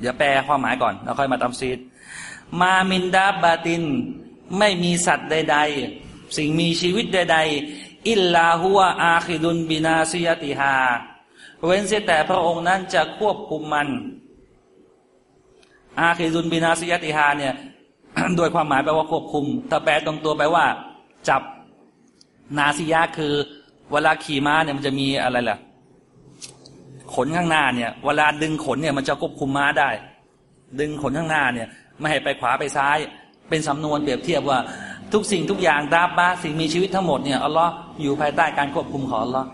เดี๋ยวแปลความหมายก่อนแล้วค่อยมาตำซีดมามินดาบาติน ไม่มีสัตว์ใด ๆ สิ่งมีชีวิตใด ๆ อิลลาหัวอาคิดุนบินาซิยติฮาเว้นเสียแต่พระองค์นั้นจะควบคุมมัน อาคิดุนบินาซิยติฮาเนี่ยโดยความหมายแปลว่าควบคุม ถ้าแปลตรงตัวแปลว่า จับนาซิยะคือเวลาขี่ม้าเนี่ยมันจะมีอะไรล่ะ ขนข้างหน้าเนี่ย เวลาดึงขนเนี่ยมันจะควบคุมม้าได้ ดึงขนข้างหน้าเนี่ย ไม่ให้ไปขวาไปซ้าย เป็นสำนวนเปรียบเทียบว่า ทุกสิ่งทุกอย่างดาบบ้าสิ่งมีชีวิตทั้งหมดเนี่ยอัลลอฮ์อยู่ภายใต้การควบคุมของอัลลอฮ์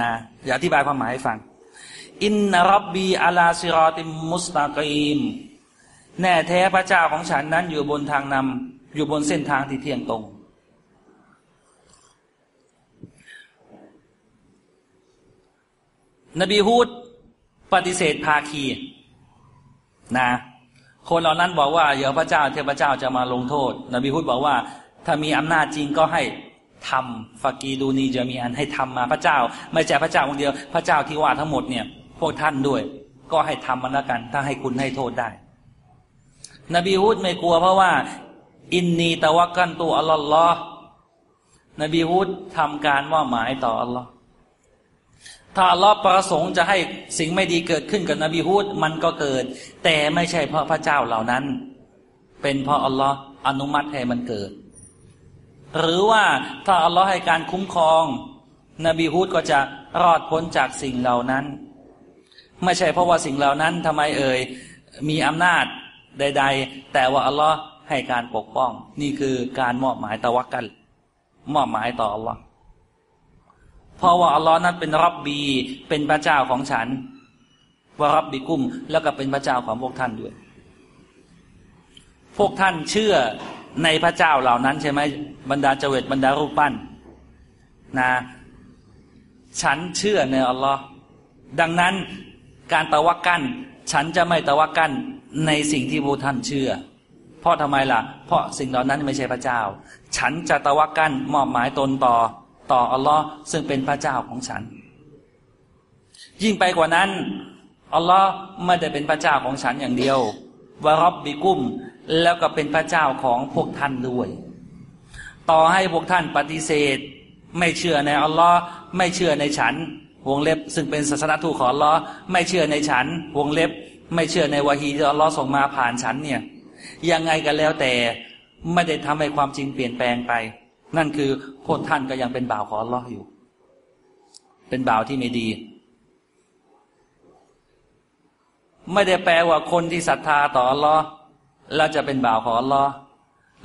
นะอย่าอธิบายความหมายให้ฟัง อินนรับบีอาลาซิรอติมุสตากีม แน่แท้พระเจ้าของฉันนั้นอยู่บนทางนำอยู่บนเส้นทางที่เที่ยงตรง นบีฮูดปฏิเสธภาคีนะคนเหล่านั้นบอกว่าเดี๋ยวพระเจ้าเทพเจ้าจะมาลงโทษ นบีฮูดบอกว่า ถ้ามีอำนาจจริงก็ให้ทำฟากีดูนีจะมีอันให้ทำมาพระเจ้า ไม่ใช่พระเจ้าคนเดียว พระเจ้าที่ว่าทั้งหมดเนี่ย วกท่านด้วย ก็ให้ทำมันล้วกัน ถ้าให้คุณให้โทษได้ นบีฮูดไม่กลัวเพราะว่า อินนีตะวักกันตัวอัลลอฮ์นบีฮูดทำการว่าหมายต่ออัลลอฮ์ถ้าอัลลอฮ์ประสงค์จะให้สิ่งไม่ดีเกิดขึ้นกับนบีฮูดมันก็เกิด แต่ไม่ใช่เพราะพระเจ้าเหล่านั้น เป็นเพราะอัลลอฮ์อนุมัติให้มันเกิด หรือว่าถ้าอัลลอฮ์ให้การคุ้มครอง นบีฮูดก็จะรอดพ้นจากสิ่งเหล่านั้น ไม่ใช่เพราะว่าสิ่งเหล่านั้นทำไมเอ่ยมีอำนาจใด ๆ แต่ว่าอัลลอฮ์ให้การปกป้อง นี่คือการมอบหมายตะวักกัน มอบหมายต่ออัลลอฮ์เพราะว่าอัลลอฮ์นั้นเป็นรับบีเป็นพระเจ้าของฉันว่ารับบีกุ้มแล้วก็เป็นพระเจ้าของพวกท่านด้วย พวกท่านเชื่อในพระเจ้าเหล่านั้นใช่ไหมบรรดาเจวิตบรรดารูปปั้นนะฉันเชื่อในอัลลอฮ์ดังนั้น การตะวักกันฉันจะไม่ตะวักกันในสิ่งที่พวกท่านเชื่อ เพราะทำไมล่ะ เพราะสิ่งเหล่านั้นไม่ใช่พระเจ้า ฉันจะตะวักกันมอบหมายตนต่อต่ออัลลอฮ์ซึ่งเป็นพระเจ้าของฉัน ยิ่งไปกว่านั้นอัลลอฮ์ไม่ได้เป็นพระเจ้าของฉันอย่างเดียววารบบิกุ้มแล้วก็เป็นพระเจ้าของพวกท่านด้วย ต่อให้พวกท่านปฏิเสธ ไม่เชื่อในอัลลอฮ์ไม่เชื่อในฉัน วงเล็บ ซึ่งเป็นศาสนาทูตของลอไม่เชื่อในฉัน วงเล็บ ไม่เชื่อในวาฮีที่อัลลอฮ์ส่งมาผ่านฉันเนี่ยยังไงกันแล้วแต่ไม่ได้ทำให้ความจริงเปลี่ยนแปลงไป นั่นคือพวกท่านก็ยังเป็นบ่าวของลออยู่ เป็นบ่าวที่ไม่ดี ไม่ได้แปลว่าคนที่ศรัทธาต่ออัลลอฮ์แล้วจะเป็นบ่าวของลอ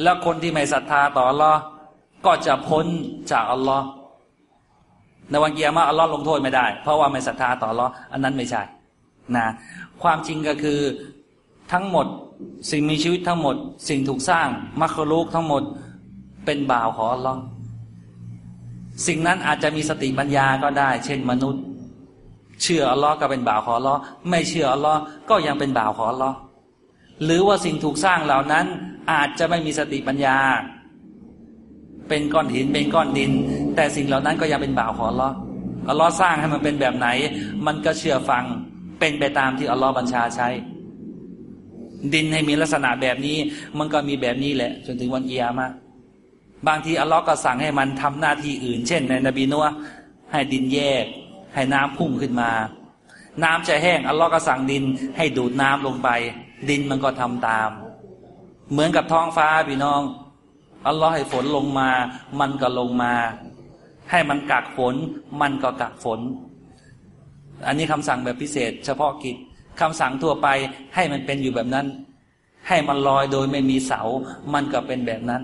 แล้วคนที่ไม่ศรัทธาต่ออัลลอฮ์ก็จะพ้นจากอัลลอฮ์ ในวันเกียร์มาอัลลอฮ์ลงโทษไม่ได้ เพราะว่าไม่ศรัทธาต่ออัลลอฮ์อันนั้นไม่ใช่นะความจริงก็คือทั้งหมดสิ่งมีชีวิตทั้งหมด สิ่งถูกสร้างมัคลูกทั้งหมดเป็นบ่าวของอัลลอฮ์สิ่งนั้นอาจจะมีสติปัญญาก็ได้ เช่นมนุษย์ เชื่ออัลลอฮ์ก็เป็นบ่าวของอัลลอฮ์ไม่เชื่ออัลลอฮ์ก็ยังเป็นบ่าวของอัลลอฮ์หรือว่าสิ่งถูกสร้างเหล่านั้นอาจจะไม่มีสติปัญญา เป็นก้อนหินเป็นก้อนดิน แต่สิ่งเหล่านั้นก็ยังเป็นบ่าวของอัลลอฮ์อัลลอฮ์สร้างให้มันเป็นแบบไหน มันก็เชื่อฟังเป็นไปตามที่อัลลอฮ์บัญชาใช้ ดินให้มีลักษณะแบบนี้ มันก็มีแบบนี้แหละ จนถึงวันเกียร์มาบางทีอัลลอฮ์ก็สั่งให้มันทำหน้าที่อื่น เช่น ในนบีนัวให้ดินแยก ให้น้ำพุ่งขึ้นมา น้ำจะแห้งอัลลอฮ์ก็สั่งดินให้ดูดน้ำลงไป ดินมันก็ทำตาม เหมือนกับท้องฟ้าพี่น้อง อัลลอฮ์ให้ฝนลงมา มันก็ลงมา ให้มันกักฝน มันก็กักฝน อันนี้คำสั่งแบบพิเศษ เฉพาะกิจคำสั่งทั่วไปให้มันเป็นอยู่แบบนั้น ให้มันลอยโดยไม่มีเสา มันก็เป็นแบบนั้น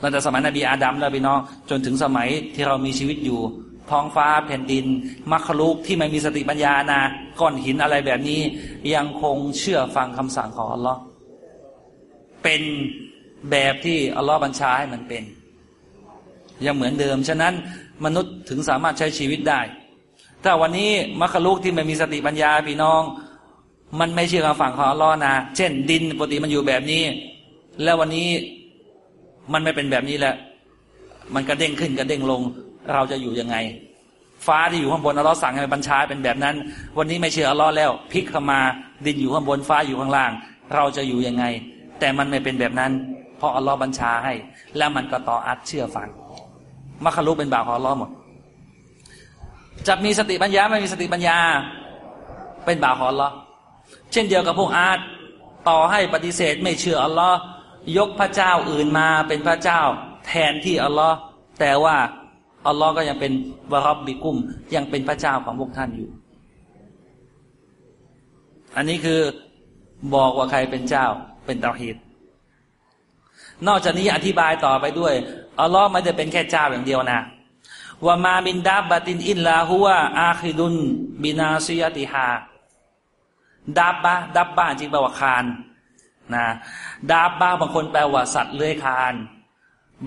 ตั้งแต่สมัยนบีอาดัมแล้วพี่น้องจนถึงสมัยที่เรามีชีวิตอยู่ ท้องฟ้าแผ่นดินมัคลุกที่ไม่มีสติปัญญานาก้อนหินอะไรแบบนี้ ยังคงเชื่อฟังคำสั่งของอัลลอฮ์เป็น แบบที่อัลลอฮ์บัญชาให้มันเป็น ยังเหมือนเดิม ฉะนั้นมนุษย์ถึงสามารถใช้ชีวิตได้ ถ้าวันนี้มัคลุกที่ไม่มีสติปัญญาพี่น้อง มันไม่เชื่อคำสั่งของอัลลอฮ์นะ เช่น ดินปกติมันอยู่แบบนี้ แล้ววันนี้มันไม่เป็นแบบนี้แล้วมันกระเด้งขึ้นกระเด้งลง เราจะอยู่ยังไง ฟ้าที่อยู่ข้างบนอัลลอฮ์สั่งให้บัญชาเป็นแบบนั้น วันนี้ไม่เชื่ออัลลอฮ์แล้วพลิกเข้ามาดินอยู่ข้างบนฟ้าอยู่ข้างล่าง เราจะอยู่ยังไง แต่มันไม่เป็นแบบนั้น เพราะอัลลอฮ์บัญชาให้ แล้วมันก็ต่ออัดเชื่อฟังมัคลุกเป็นบ่าวของอัลลอฮ์หมดจะมีสติปัญญาไม่มีสติปัญญา เป็นบ่าวของอัลลอฮ์เช่นเดียวกับพวกอาร์ตต่อให้ปฏิเสธไม่เชื่ออัลลอฮ์ยกพระเจ้าอื่นมาเป็นพระเจ้า แทนที่อัลลอฮ์แต่ว่าอัลลอฮ์ก็ยังเป็นวารบบิกุมยังเป็นพระเจ้าของพวกท่านอยู่ อันนี้คือบอกว่าใครเป็นเจ้าเป็นตาฮีด นอกจากนี้อธิบายต่อไปด้วยอัลลอฮ์ไม่ได้เป็นแค่เจ้าอย่างเดียวนะว่ามาบินดาบตินอินลาหัวอาคิดุนบินาซียติฮาดับบะดับบะจริงแปลว่าคานนะดาบบ้าบางคนแปลว่าสัตว์เลื้อยคาน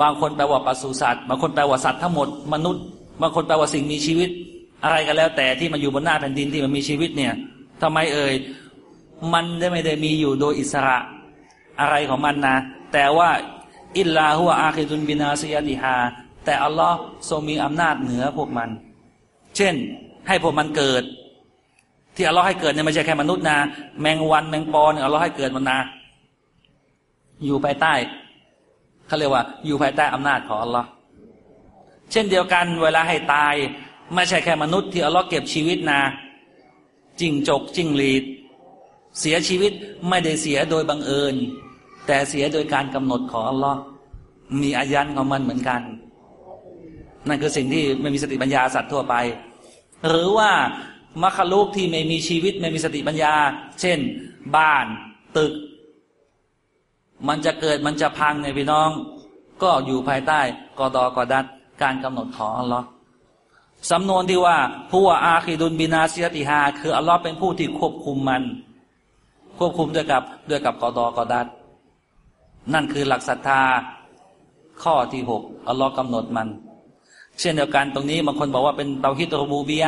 บางคนแปลว่าปศุสัตว์บางคนแปลว่าสัตว์ทั้งหมดมนุษย์ บางคนแปลว่าสิ่งมีชีวิต อะไรกันแล้ว แต่ที่มาอยู่บนหน้าแผ่นดินที่มันมีชีวิตเนี่ยทำไมเอ่ยมันได้ไม่ได้มีอยู่โดยอิสระอะไรของมันนะ แต่ว่าอิลลาหัวอาคิดุนบินาซียติฮาแต่อัลลอฮ์ทรงมีอำนาจเหนือพวกมัน เช่น ให้พวกมันเกิด ที่อัลลอฮ์ให้เกิดเนี่ยไม่ใช่แค่มนุษย์นะแมงวันแมงปอเนี่ยอัลลอฮ์ให้เกิดมันนะอยู่ภายใต้เขาเรียกว่าอยู่ภายใต้อำนาจของอัลลอฮ์เช่นเดียวกันเวลาให้ตาย ไม่ใช่แค่มนุษย์ที่อัลลอฮ์เก็บชีวิตนะจิ้งจกจิ้งหรีด เสียชีวิตไม่ได้เสียโดยบังเอิญ แต่เสียโดยการกำหนดของอัลลอฮ์มีอายันของมันเหมือนกัน นั่นคือสิ่งที่ไม่มีสติปัญญาสัตว์ทั่วไป หรือว่ามัคลูกที่ไม่มีชีวิตไม่มีสติปัญญา เช่น บ้านตึก มันจะเกิดมันจะพังในพี่น้อง ก็อยู่ภายใต้กอดอกอดัดการกำหนดของอัลลอฮ์สำนวนที่ว่าผู้อาคีดุนบินาเซียติฮาคืออัลลอฮ์เป็นผู้ที่ควบคุมมัน ควบคุมด้วยกับด้วยกับกอดอกอดัด นั่นคือหลักศรัทธาข้อที่หกอัลลอฮ์กำหนดมัน เช่นเดียวกันตรงนี้บางคนบอกว่าเป็นเตาฮิตรบูบีย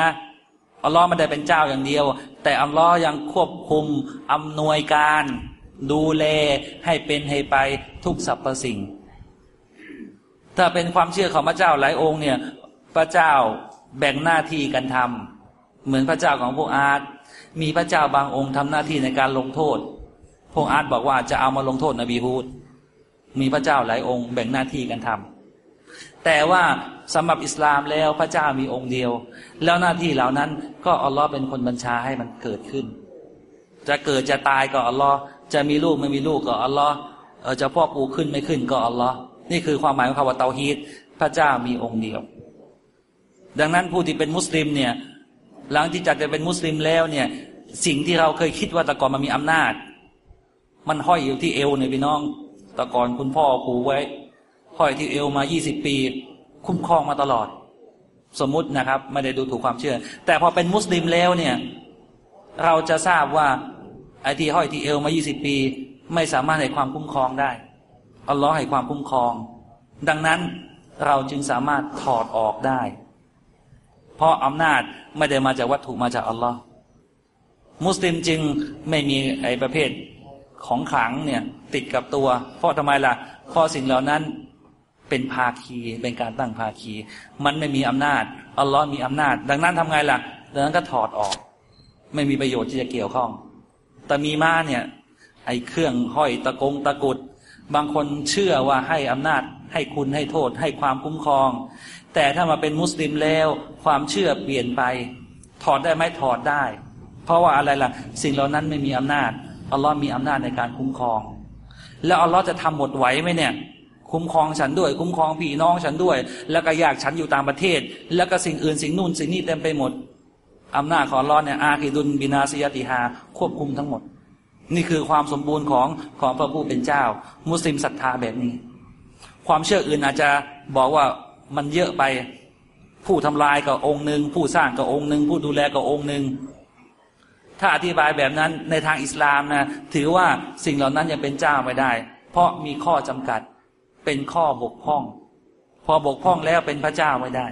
อัลลอฮ์ไม่ได้เป็นเจ้าอย่างเดียว แต่อัลลอฮ์ยังควบคุมอำนวยการ ดูแลให้เป็นให้ไปทุกสรรพสิ่ง ถ้าเป็นความเชื่อของพระเจ้าหลายองค์เนี่ย พระเจ้าแบ่งหน้าที่กันทำเหมือนพระเจ้าของพวกอาร์ตมีพระเจ้าบางองค์ทำหน้าที่ในการลงโทษ พวกอาร์ตบอกว่าจะเอามาลงโทษนบีฮูด มีพระเจ้าหลายองค์แบ่งหน้าที่กันทำแต่ว่าสำหรับอิสลามแล้วพระเจ้ามีองค์เดียว แล้วหน้าที่เหล่านั้น ก็อัลลอฮ์เป็นคนบัญชาให้มันเกิดขึ้น จะเกิดจะตายก็อัลลอฮ์จะมีลูกไม่มีลูกก็อัลลอฮ์จะพ่อปูขึ้นไม่ขึ้นก็อัลลอฮ์นี่คือความหมายของคำว่าเตาฮีดพระเจ้ามีองค์เดียว ดังนั้นผู้ที่เป็นมุสลิมเนี่ย หลังที่จัดจะเป็นมุสลิมแล้วเนี่ย สิ่งที่เราเคยคิดว่าแต่ก่อนมันมีอำนาจ มันห้อยอยู่ที่เอวเนี่ยพี่น้อง ต่ก่อนคุณพ่อผูไว้ห้อยที่เอวมา 20 ปี คุ้มครองมาตลอด สมมุตินะครับ ไม่ได้ดูถูกความเชื่อ แต่พอเป็นมุสลิมแล้วเนี่ย เราจะทราบว่าไอ้ที่ห้อยที่เอวมา 20 ปี ไม่สามารถให้ความคุ้มครองได้อัลลอฮ์ให้ความคุ้มครอง ดังนั้นเราจึงสามารถถอดออกได้ เพราะอำนาจไม่ได้มาจากวัตถุมาจากอัลลอฮ์มุสลิมจึงไม่มีไอ้ประเภท ของขลังเนี่ยติดกับตัว เพราะทำไมล่ะเพราะสิ่งเหล่านั้นเป็นภาคีเป็นการตั้งภาคี มันไม่มีอำนาจอัลลอฮ์มีอำนาจ ดังนั้นทำไงล่ะดังนั้นก็ถอดออก ไม่มีประโยชน์ที่จะเกี่ยวข้อง แต่มีมาเนี่ยไอ้เครื่องห้อยตะกงตะกุด บางคนเชื่อว่าให้อำนาจ ให้คุณให้โทษ ให้ความคุ้มครอง แต่ถ้ามาเป็นมุสลิมแล้ว ความเชื่อเปลี่ยนไป ถอดได้ไหมถอดได้ เพราะว่าอะไรล่ะ สิ่งเหล่านั้นไม่มีอำนาจ อัลลอฮ์มีอำนาจในการคุ้มครอง แล้วอัลลอฮ์จะทำหมดไหวไหมเนี่ย คุ้มครองฉันด้วย คุ้มครองพี่น้องฉันด้วย แล้วก็อยากฉันอยู่ตางประเทศ แล้วก็สิ่งอื่นสิ่งนู่นสิ่งนี้เต็มไปหมดอำนาจของอัลลอฮ์เนี่ยอาคิดุลบินาซิยติฮาควบคุมทั้งหมด นี่คือความสมบูรณ์ของของพระผู้เป็นเจ้า มุสลิมศรัทธาแบบนี้ ความเชื่ออื่นอาจจะบอกว่ามันเยอะไป ผู้ทำลายกับองค์หนึ่งผู้สร้างกับองค์หนึ่งผู้ดูแลกับองค์หนึ่ง ถ้าอธิบายแบบนั้นในทางอิสลามนะถือว่าสิ่งเหล่านั้นยังเป็นเจ้าไม่ได้ เพราะมีข้อจำกัดเป็นข้อบกพร่อง พอบกพร่องแล้วเป็นพระเจ้าไม่ได้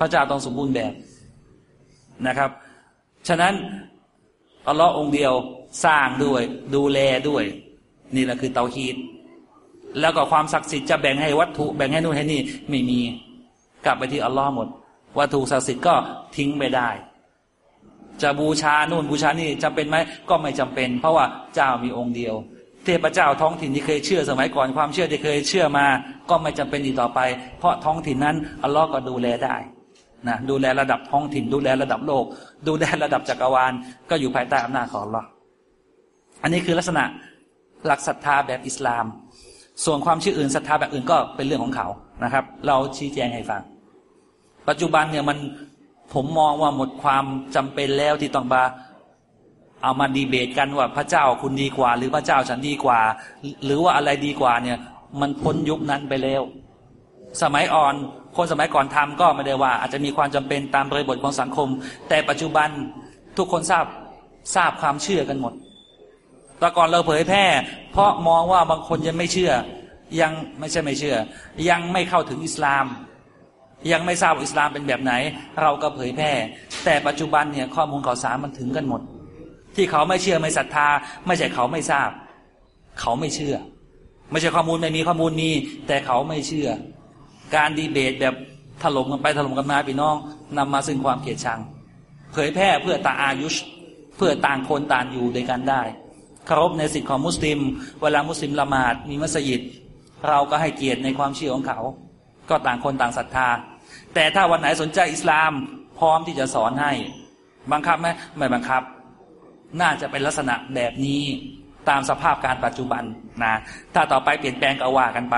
พระเจ้าต้องสมบูรณ์แบบนะครับ ฉะนั้นอัลลอฮ์องเดียวสร้างด้วย ดูแลด้วย นี่แหละคือเตาฮีดแล้วก็ความศักดิ์สิทธิ์จะแบ่งให้วัตถุแบ่งให้นู่นให้นี่ไม่มี กลับไปที่อัลลอฮ์หมดวัตถุศักดิ์สิทธิ์ก็ทิ้งไปได้ จะบูชานู่นบูชานี่จำเป็นไหมก็ไม่จำเป็น เพราะว่าเจ้ามีองค์เดียว เทพเจ้าท้องถิ่นที่เคยเชื่อสมัยก่อนความเชื่อที่เคยเชื่อมา ก็ไม่จำเป็นอีกต่อไป เพราะท้องถิ่นนั้นอัลลอฮ์ก็ดูแลได้นะดูแลระดับท้องถิ่น ดูแลระดับโลก ดูแลระดับจักรวาล ก็อยู่ภายใต้อำนาจของอัลลอฮ์อันนี้คือลักษณะหลักศรัทธาแบบอิสลาม ส่วนความเชื่ออื่นศรัทธาแบบอื่นก็เป็นเรื่องของเขานะครับ เราชี้แจงให้ฟัง ปัจจุบันเนี่ยมัน ผมมองว่าหมดความจำเป็นแล้วที่ต้องมาเอามาดีเบตกันว่าพระเจ้าคุณดีกว่า หรือพระเจ้าฉันดีกว่า หรือว่าอะไรดีกว่าเนี่ย มันพ้นยุคนั้นไปแล้ว สมัยอ่อนคนสมัยก่อนทำก็ไม่ได้ว่า อาจจะมีความจำเป็นตามบริบทของสังคม แต่ปัจจุบันทุกคนทราบทราบความเชื่อกันหมดแต่ก่อนเราเผยแพร่ เพราะมองว่าบางคนยังไม่เชื่อ ยังไม่ใช่ไม่เชื่อ ยังไม่เข้าถึงอิสลาม ยังไม่ทราบอิสลามเป็นแบบไหน เราก็เผยแพร่ แต่ปัจจุบันเนี่ยข้อมูลข่าวสารมันถึงกันหมด ที่เขาไม่เชื่อไม่ศรัทธา ไม่ใช่เขาไม่ทราบ เขาไม่เชื่อ ไม่ใช่ข้อมูลไม่มีข้อมูลมี แต่เขาไม่เชื่อ การดีเบตแบบถล่มกันไปถล่มกันมาพี่น้องนำมาซึ่งความเกลียดชัง เผยแพร่เพื่อตาอายุชเพื่อต่างคนต่างอยู่ด้วยกันได้เคารพในสิทธิของมุสลิม เวลามุสลิมละหมาดมีมัสยิด เราก็ให้เกียรติในความเชื่อของเขา ก็ต่างคนต่างศรัทธา แต่ถ้าวันไหนสนใจอิสลาม พร้อมที่จะสอนให้ บังคับไหมไม่บังคับ น่าจะเป็นลักษณะแบบนี้ตามสภาพการปัจจุบันนะถ้าต่อไปเปลี่ยนแปลงก็ว่ากันไป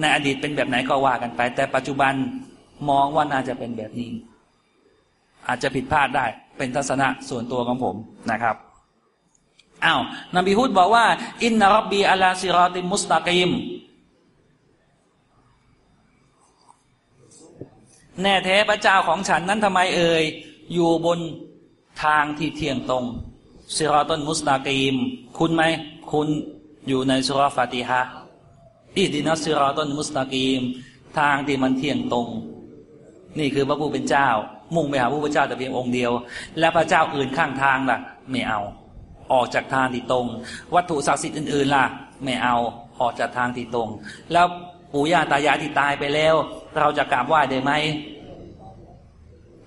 ในอดีตเป็นแบบไหนก็ว่ากันไป แต่ปัจจุบันมองว่าน่าจะเป็นแบบนี้ อาจจะผิดพลาดได้เป็นทัศนะส่วนตัวของผมนะครับอ้าวนบีฮุดบอกว่า อินนารบบีอัลาซิรอติมุสตากิม แน่แท้พระเจ้าของฉันนั้นทำไมเอ่ยอยู่บนทางที่เที่ยงตรงซิรอต้นมุสตากีม คุณไหมคุณอยู่ในสุรฟาติฮะอีดินัสซิรอตันมุสตากีม ทางที่มันเที่ยงตรง นี่คือพระผู้เป็นเจ้า มุ่งไปหาผู้เป็นเจ้าแต่เพียงองค์เดียว และพระเจ้าอื่นข้างทางล่ะ ไม่เอา ออกจากทางที่ตรง วัตถุศักดิ์สิทธิ์อื่นๆล่ะ ไม่เอาออกจากทางที่ตรง แล้วปู่ย่าตายายที่ตายไปแล้ว เราจะกราบไหว้ได้ไหม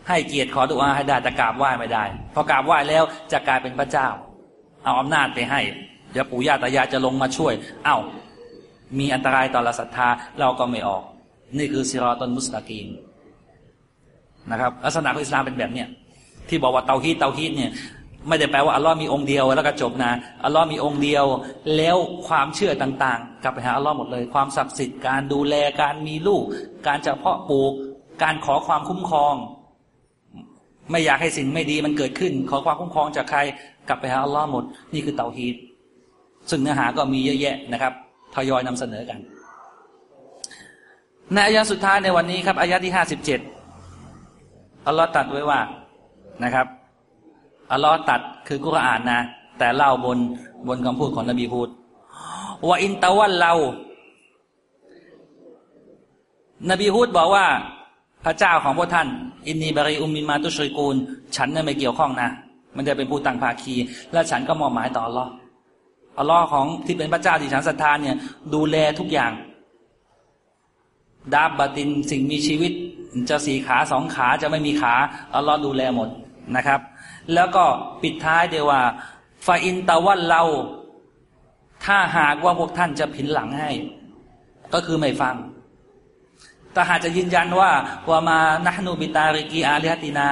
ให้เกียรติขอดุอาให้ได้แต่กราบไหว้ไม่ได้ พอกราบไหว้แล้วจะกลายเป็นพระเจ้า เอาอำนาจไปให้ เดี๋ยวปู่ย่าตายายจะลงมาช่วย เอา้า มีอันตรายต่อเราศรัทธาเราก็ไม่ออก นี่คือซิรอตนมุสตากีมนะครับลักษณะของอิสลามเป็นแบบเนี้ยที่บอกว่าเตาฮีตเตาฮีตเนี่ย ไม่ได้แปลว่าอัลลอฮ์มีองค์เดียวแล้วก็จบนะอัลลอฮ์มีองค์เดียว แล้วความเชื่อต่างๆ กลับไปหาอัลลอฮ์หมดเลย ความศักดิ์สิทธิ์การดูแลการมีลูก การจะเพาะปลูก การขอความคุ้มครอง ไม่อยากให้สิ่งไม่ดีมันเกิดขึ้น ขอความคุ้มครองจากใครกลับไปหาอัลลอฮ์หมด นี่คือเตาฮีดซึ่งเนื้อหาก็มีเยอะแยะนะครับทยอยนำเสนอกันในอายะสุดท้ายในวันนี้ครับอายะที่ห้าสิบเจ็ดอัลลอฮ์ตัดไว้ว่านะครับ อัลลอฮ์ตัดคือกุรอานนะ แต่เล่าบนบนคำพูดของนบีพูดว่าอินตะวันเรา นบีฮูดบอกว่า พระเจ้าของพวกท่าน อินนีบริอุมมินมาตุชริกูล ฉันเนี่ยไม่เกี่ยวข้องนะ มันจะเป็นผู้ตั้งภาคี และฉันก็มอบหมายต่ออัลลอฮ์อัลลอฮ์ของที่เป็นพระเจ้าที่ฉันศรัทธาเนี่ย ดูแลทุกอย่างดาบบตินสิ่งมีชีวิต จะสี่ขาสองขาจะไม่มีขาอัลลอฮ์ดูแลหมดนะครับ แล้วก็ปิดท้ายเดียวว่าฟาอินตะวันเรา ถ้าหากว่าพวกท่านจะผินหลังให้ ก็คือไม่ฟังแต่หากจะยืนยันว่าว่ามานะนูบิตาริกีอาลิฮัตินา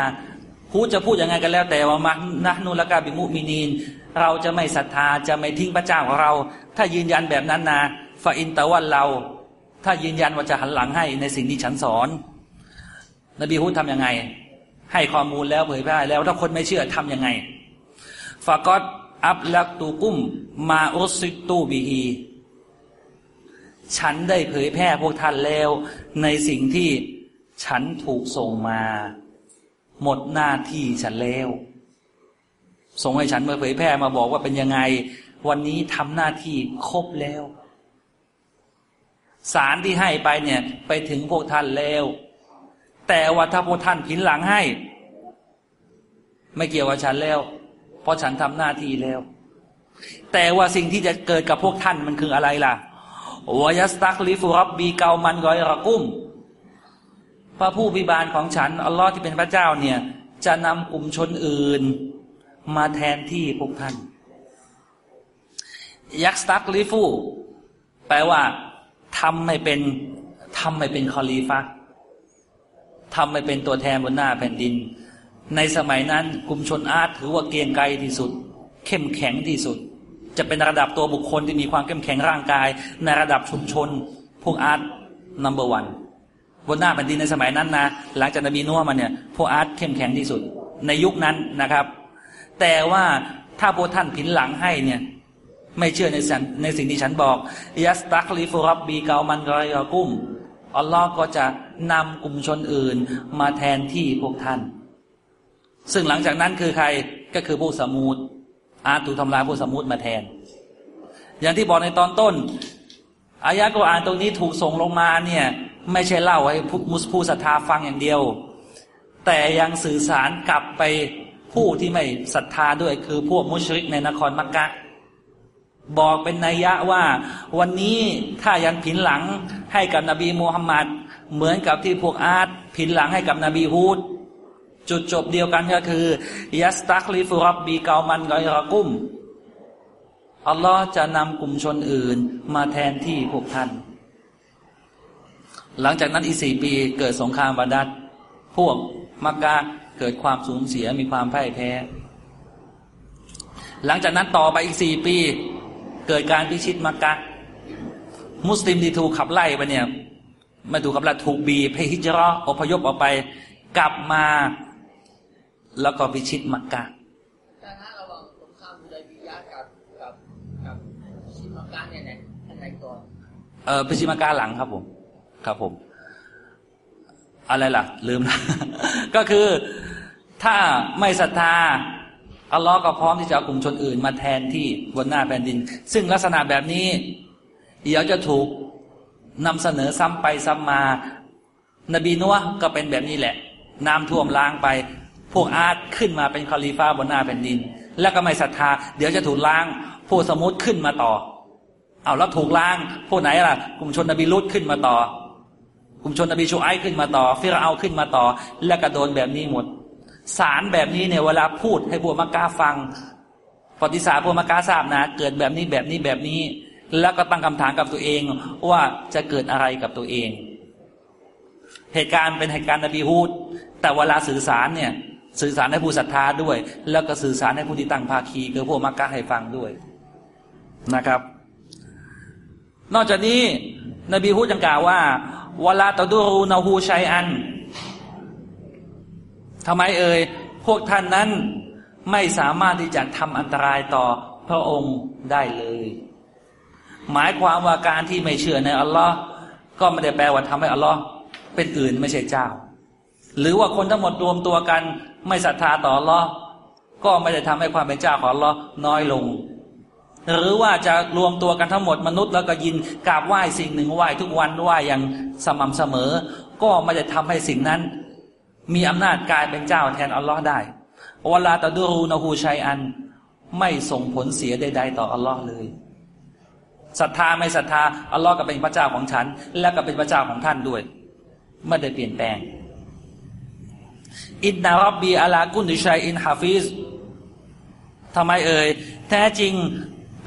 พูดจะพูดยังไงกันแล้วแต่ว่ามานะนูละกาบิมุมินีน เราจะไม่ศรัทธาจะไม่ทิ้งพระเจ้าของเรา ถ้ายืนยันแบบนั้นนะฟาอินตะวันเรา ถ้ายืนยันว่าจะหันหลังให้ในสิ่งที่ฉันสอน นบีฮุดทำยังไง ให้ข้อมูลแล้วเผยแพร่แล้วถ้าคนไม่เชื่อทํำยังไงฟากอดอับลักตูกุ้ม มาอุสิตูบีฮีฉันได้เผยแพร่พวกท่านแล้ว ในสิ่งที่ฉันถูกส่งมา หมดหน้าที่ฉันแล้ว ส่งให้ฉันมาเผยแพร่มาบอกว่าเป็นยังไง วันนี้ทำหน้าที่ครบแล้ว สารที่ให้ไปเนี่ย ไปถึงพวกท่านแล้ว แต่ว่าถ้าพวกท่านผินหลังให้ ไม่เกี่ยวกับฉันแล้ว เพราะฉันทำหน้าที่แล้ว แต่ว่าสิ่งที่จะเกิดกับพวกท่านมันคืออะไรล่ะวายัสตักลิฟุรับบีเกามันกอยระกุ้มพระผู้บิบาลของฉันอัลลอฮ์ที่เป็นพระเจ้าเนี่ย จะนำกลุ่มชนอื่น มาแทนที่พวกท่าน ยักษ์สตักลิฟู แปลว่าทำไม่เป็นทำไม่เป็นคอลีฟะ ทำไม่เป็นตัวแทนบนหน้าแผ่นดิน ในสมัยนั้นกลุ่มชนอาร์ตถือว่าเกียงไกรที่สุด เข้มแข็งที่สุด จะเป็นระดับตัวบุคคลที่มีความเข้มแข็งร่างกาย ในระดับชุมชน พวกอาร์ตนัมเบอร์วันบนหน้าแผ่นดินในสมัยนั้นนะหลังจากนบีนัวมาเนี่ยพวกอาร์ตเข้มแข็งที่สุด ในยุคนั้นนะครับ แต่ว่าถ้าพวกท่านผินหลังให้เนี่ยไม่เชื่อในในสิ่งที่ฉันบอกยัสตักลิฟุรับบีเกามันกรยกุ้ม อัลลอฮ์ก็จะนำกลุ่มชนอื่นมาแทนที่พวกท่าน ซึ่งหลังจากนั้นคือใครก็คือผู้สมุดอาตูทำลายผู้สมุดมาแทน อย่างที่บอกในตอนต้น อายะกุรอานตรงนี้ถูกส่งลงมาเนี่ย ไม่ใช่เล่าให้มุสผู้ศรัทธาฟังอย่างเดียว แต่ยังสื่อสารกลับไปผู้ที่ไม่ศรัทธาด้วยคือพวกมุชริกในนครมักกะ บอกเป็นนัยยะว่า วันนี้ถ้ายันผินหลังให้กับนบีมูฮัมมัดเหมือนกับที่พวกอาร์ตผินหลังให้กับนบีฮูดจุดจบเดียวกันก็คือยัสตักลิฟุรับบีเกามันกอยรกุมอัลลอฮ์จะนำกลุ่มชนอื่นมาแทนที่พวกท่าน หลังจากนั้นอีกสี่ปีเกิดสงครามบาดัดพวกมักกะเกิดความสูญเสียมีความพ่ายแพ้ หลังจากนั้นต่อไปอีกสี่ปี เกิดการพิชิตมักกะ มุสลิมที่ถูกขับไล่ไปเนี่ยไม่ถูกขับไล่ถูกบีเพฮิจรออพยพออกไป กลับมา แล้วก็พิชิตมักกะถ้าระหว่างสงครามบุดบียะกับกับกับพิชิตมักกะเนี่ยอันไหนก่อนเออพิชิตมักกะหลังครับผม ครับผม อะไรล่ะ ลืมนะก็คือถ้าไม่ศรัทธา อัลลอฮ์ก็พร้อมที่จะเอากลุ่มชนอื่นมาแทนที่บนหน้าแผ่นดิน ซึ่งลักษณะแบบนี้เดี๋ยวจะถูกนำเสนอซ้ำไปซ้ำมา นบีนัวก็เป็นแบบนี้แหละ น้ำท่วมล้างไป พวกอาร์ตขึ้นมาเป็นคาลีฟาบนหน้าแผ่นดิน แล้วก็ไม่ศรัทธา เดี๋ยวจะถูกล้างพวกสมุทขึ้นมาต่อ เอาแล้วถูกล้างพวกไหนล่ะ กลุ่มชนนบีลุดขึ้นมาต่อ กลุ่มชนนบีชูไอขึ้นมาต่อ ฟิรเอาขึ้นมาต่อ แล้วก็โดนแบบนี้หมด สารแบบนี้เนี่ยเวลาพูดให้พวกมักกะฟังปฏิสาพวกมักกะทราบนะ เกิดแบบนี้แบบนี้แบบนี้ แล้วก็ตั้งคำถามกับตัวเอง ว่าจะเกิดอะไรกับตัวเอง เหตุการณ์เป็นเหตุการณ์นบีฮูดแต่เวลาสื่อสารเนี่ยสื่อสารให้ผู้ศรัทธาด้วย แล้วก็สื่อสารให้ผู้ที่ตั้งภาคีคือพวกมักกะให้ฟังด้วยนะครับ นอกจากนี้ นบีฮูดยังกล่าวว่าเวลาตดูรูนาฮูชัยอัน ทำไมเอ่ยพวกท่านนั้นไม่สามารถที่จะทำอันตรายต่อพระองค์ได้เลย หมายความว่าการที่ไม่เชื่อในอัลลอฮ์ก็ไม่ได้แปลว่าทำให้อัลลอฮ์เป็นอื่นไม่ใช่เจ้า หรือว่าคนทั้งหมดรวมตัวกันไม่ศรัทธาต่ออัลลอฮ์ก็ไม่ได้ทำให้ความเป็นเจ้าของอัลลอฮ์น้อยลงหรือว่าจะรวมตัวกันทั้งหมดมนุษย์แล้วก็ยินกราบไหว้สิ่งหนึ่งไหว้ทุกวันไหว้อย่างสม่ำเสมอ ก็ไม่ได้ทำให้สิ่งนั้น มีอำนาจกลายเป็นเจ้าแทนอัลลอฮ์ได้วลาตะดูรูนาฮูชัยอัน ไม่ส่งผลเสียใด ๆ ต่ออัลลอฮ์เลยศรัทธาไม่ศรัทธาอัลลอฮ์ก็เป็นพระเจ้าของฉัน และก็เป็นพระเจ้าของท่านด้วยไม่ได้เปลี่ยนแปลง อินนารับบีอาลากุนดิชัยอินฮาฟิซทำไมเอ่ยแท้จริง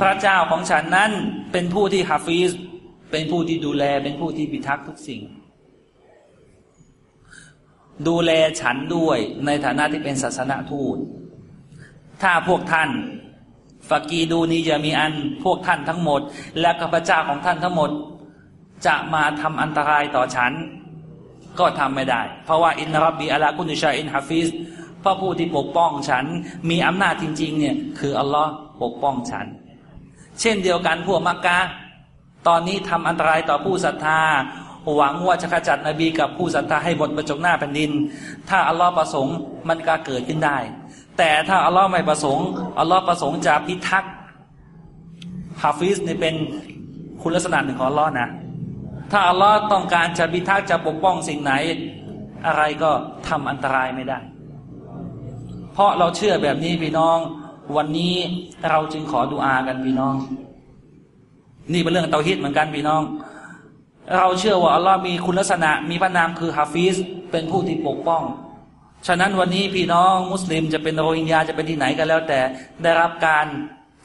พระเจ้าของฉันนั้นเป็นผู้ที่ حفيظ เป็นผู้ที่ดูแล เป็นผู้ที่พิทักษ์ทุกสิ่ง ดูแลฉันด้วยในฐานะที่เป็นศาสนาทูต ถ้าพวกท่าน فكيدوني جميعا พวกท่านทั้งหมด และข้าพเจ้าของท่านทั้งหมด จะมาทำอันตรายต่อฉัน ก็ทำไม่ได้ เพราะว่าإن ربي على كل شيء حفيظ พระผู้ที่ปกป้องฉัน มีอำนาจจริง ๆ เนี่ย คืออัลลอฮ์ปกป้องฉัน เช่นเดียวกันพวกมักกะตอนนี้ทำอันตรายต่อผู้ศรัทธา หวังว่าจะขจัดนบีกับผู้ศรัทธาให้หมดประจงหน้าแผ่นดิน ถ้าอัลลอฮ์ประสงค์มันก็เกิดขึ้นได้ แต่ถ้าอัลลอฮ์ไม่ประสงค์อัลลอฮ์ประสงค์จะพิทักษ์ฮาฟิซนี่เป็นคุณลักษณะหนึ่งของอัลลอฮ์นะ ถ้าอัลลอฮ์ต้องการจะพิทักษ์จะปกป้องสิ่งไหน อะไรก็ทำอันตรายไม่ได้ เพราะเราเชื่อแบบนี้พี่น้อง วันนี้เราจึงขอดุอากันพี่น้อง นี่เป็นเรื่องเตาฮิตเหมือนกันพี่น้อง เราเชื่อว่าอัลลอฮ์มีคุณลักษณะมีพระนามคือฮาฟิซเป็นผู้ที่ปกป้อง ฉะนั้นวันนี้พี่น้องมุสลิมจะเป็นโรฮิงญาจะเป็นที่ไหนก็แล้ว แต่ได้รับการ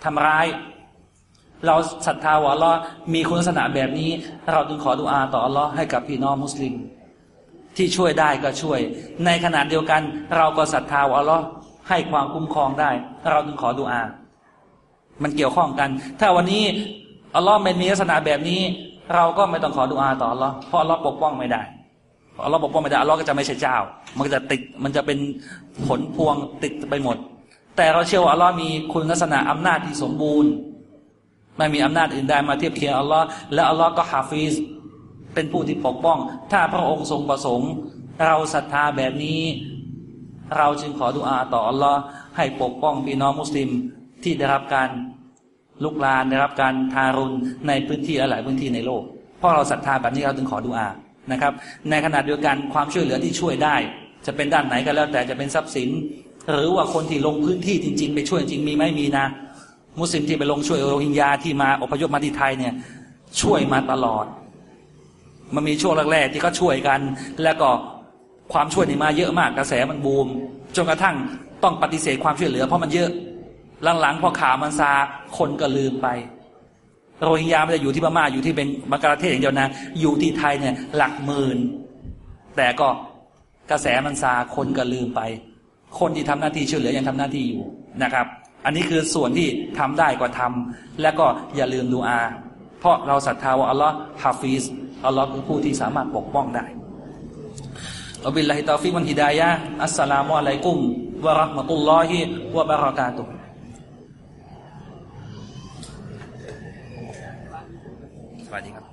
ทำร้าย เราศรัทธาว่าอัลลอฮ์มีคุณลักษณะแบบนี้ เราจึงขอดุอาต่ออัลลอฮ์ให้กับพี่น้องมุสลิม ที่ช่วยได้ก็ช่วย ในขณะเดียวกัน เราก็ศรัทธาว่าอัลลอฮ์ให้ความคุ้มครองได้ เราจึงขอดุอา มันเกี่ยวข้องกัน ถ้าวันนี้อัลลอฮ์ไม่มีลักษณะแบบนี้ เราก็ไม่ต้องขอดุอาต่ออัลลอเพราะอัลลอฮ์ปกป้องไม่ได้อัลลอฮ์ปกป้องไม่ได้อัลลอฮ์ก็จะไม่ใช่เจ้า มันก็จะติดมันจะเป็นผลพวงติดไปหมด แต่เราเชื่อว่าอัลลอฮ์มีคุณลักษณะอำนาจที่สมบูรณ์ไม่มีอำนาจอื่นใดมาเทียบเทียมอัลลอฮ์และอัลลอฮ์ก็ฮาฟิซเป็นผู้ที่ปกป้อง ถ้าพระองค์ทรงประสงค์ เราศรัทธาแบบนี้ เราจึงขอดุอาต่ออัลลอฮ์ให้ปกป้องพี่น้องมุสลิมที่ได้รับการ ลุกลานได้รับการทารุณในพื้นที่หลายพื้นที่ในโลก เพราะเราศรัทธาแบบนี้เราจึงขอดุอานะครับ ในขณะเดียวกันความช่วยเหลือที่ช่วยได้ จะเป็นด้านไหนก็แล้วแต่จะเป็นทรัพย์สิน หรือว่าคนที่ลงพื้นที่จริง ๆ ไปช่วยจริงมีไหมมีนะ มุสลิมที่ไปลงช่วยโรฮิงญาที่มาอพยพมาที่ไทยเนี่ยช่วยมาตลอด มันมีช่วงแรกๆที่เขาช่วยกัน แล้วก็ความช่วยนี่มาเยอะมากกระแสมันบูมจนกระทั่งต้องปฏิเสธความช่วยเหลือเพราะมันเยอะ หลังๆพอข่าวมันซาคนก็ลืมไปโรฮิงญาไม่ได้อยู่ที่พม่าอยู่ที่เป็นบังกลาเทศอย่างเดียวนะอยู่ที่ไทยเนี่ยหลักหมื่น แต่ก็กระแสมันซาคนก็ลืมไป คนที่ทำหน้าที่ช่วยเหลือยังทำหน้าที่อยู่นะครับ อันนี้คือส่วนที่ทำได้ก็ทำและก็อย่าลืมดุอาอ์ เพราะเราศรัทธาว่าอัลลอฮ์ حفيظ อัลลอฮ์คือผู้ที่สามารถปกป้องได้وبالله التوفيق والهداية السلام عليكم ورحمة الله وبركاته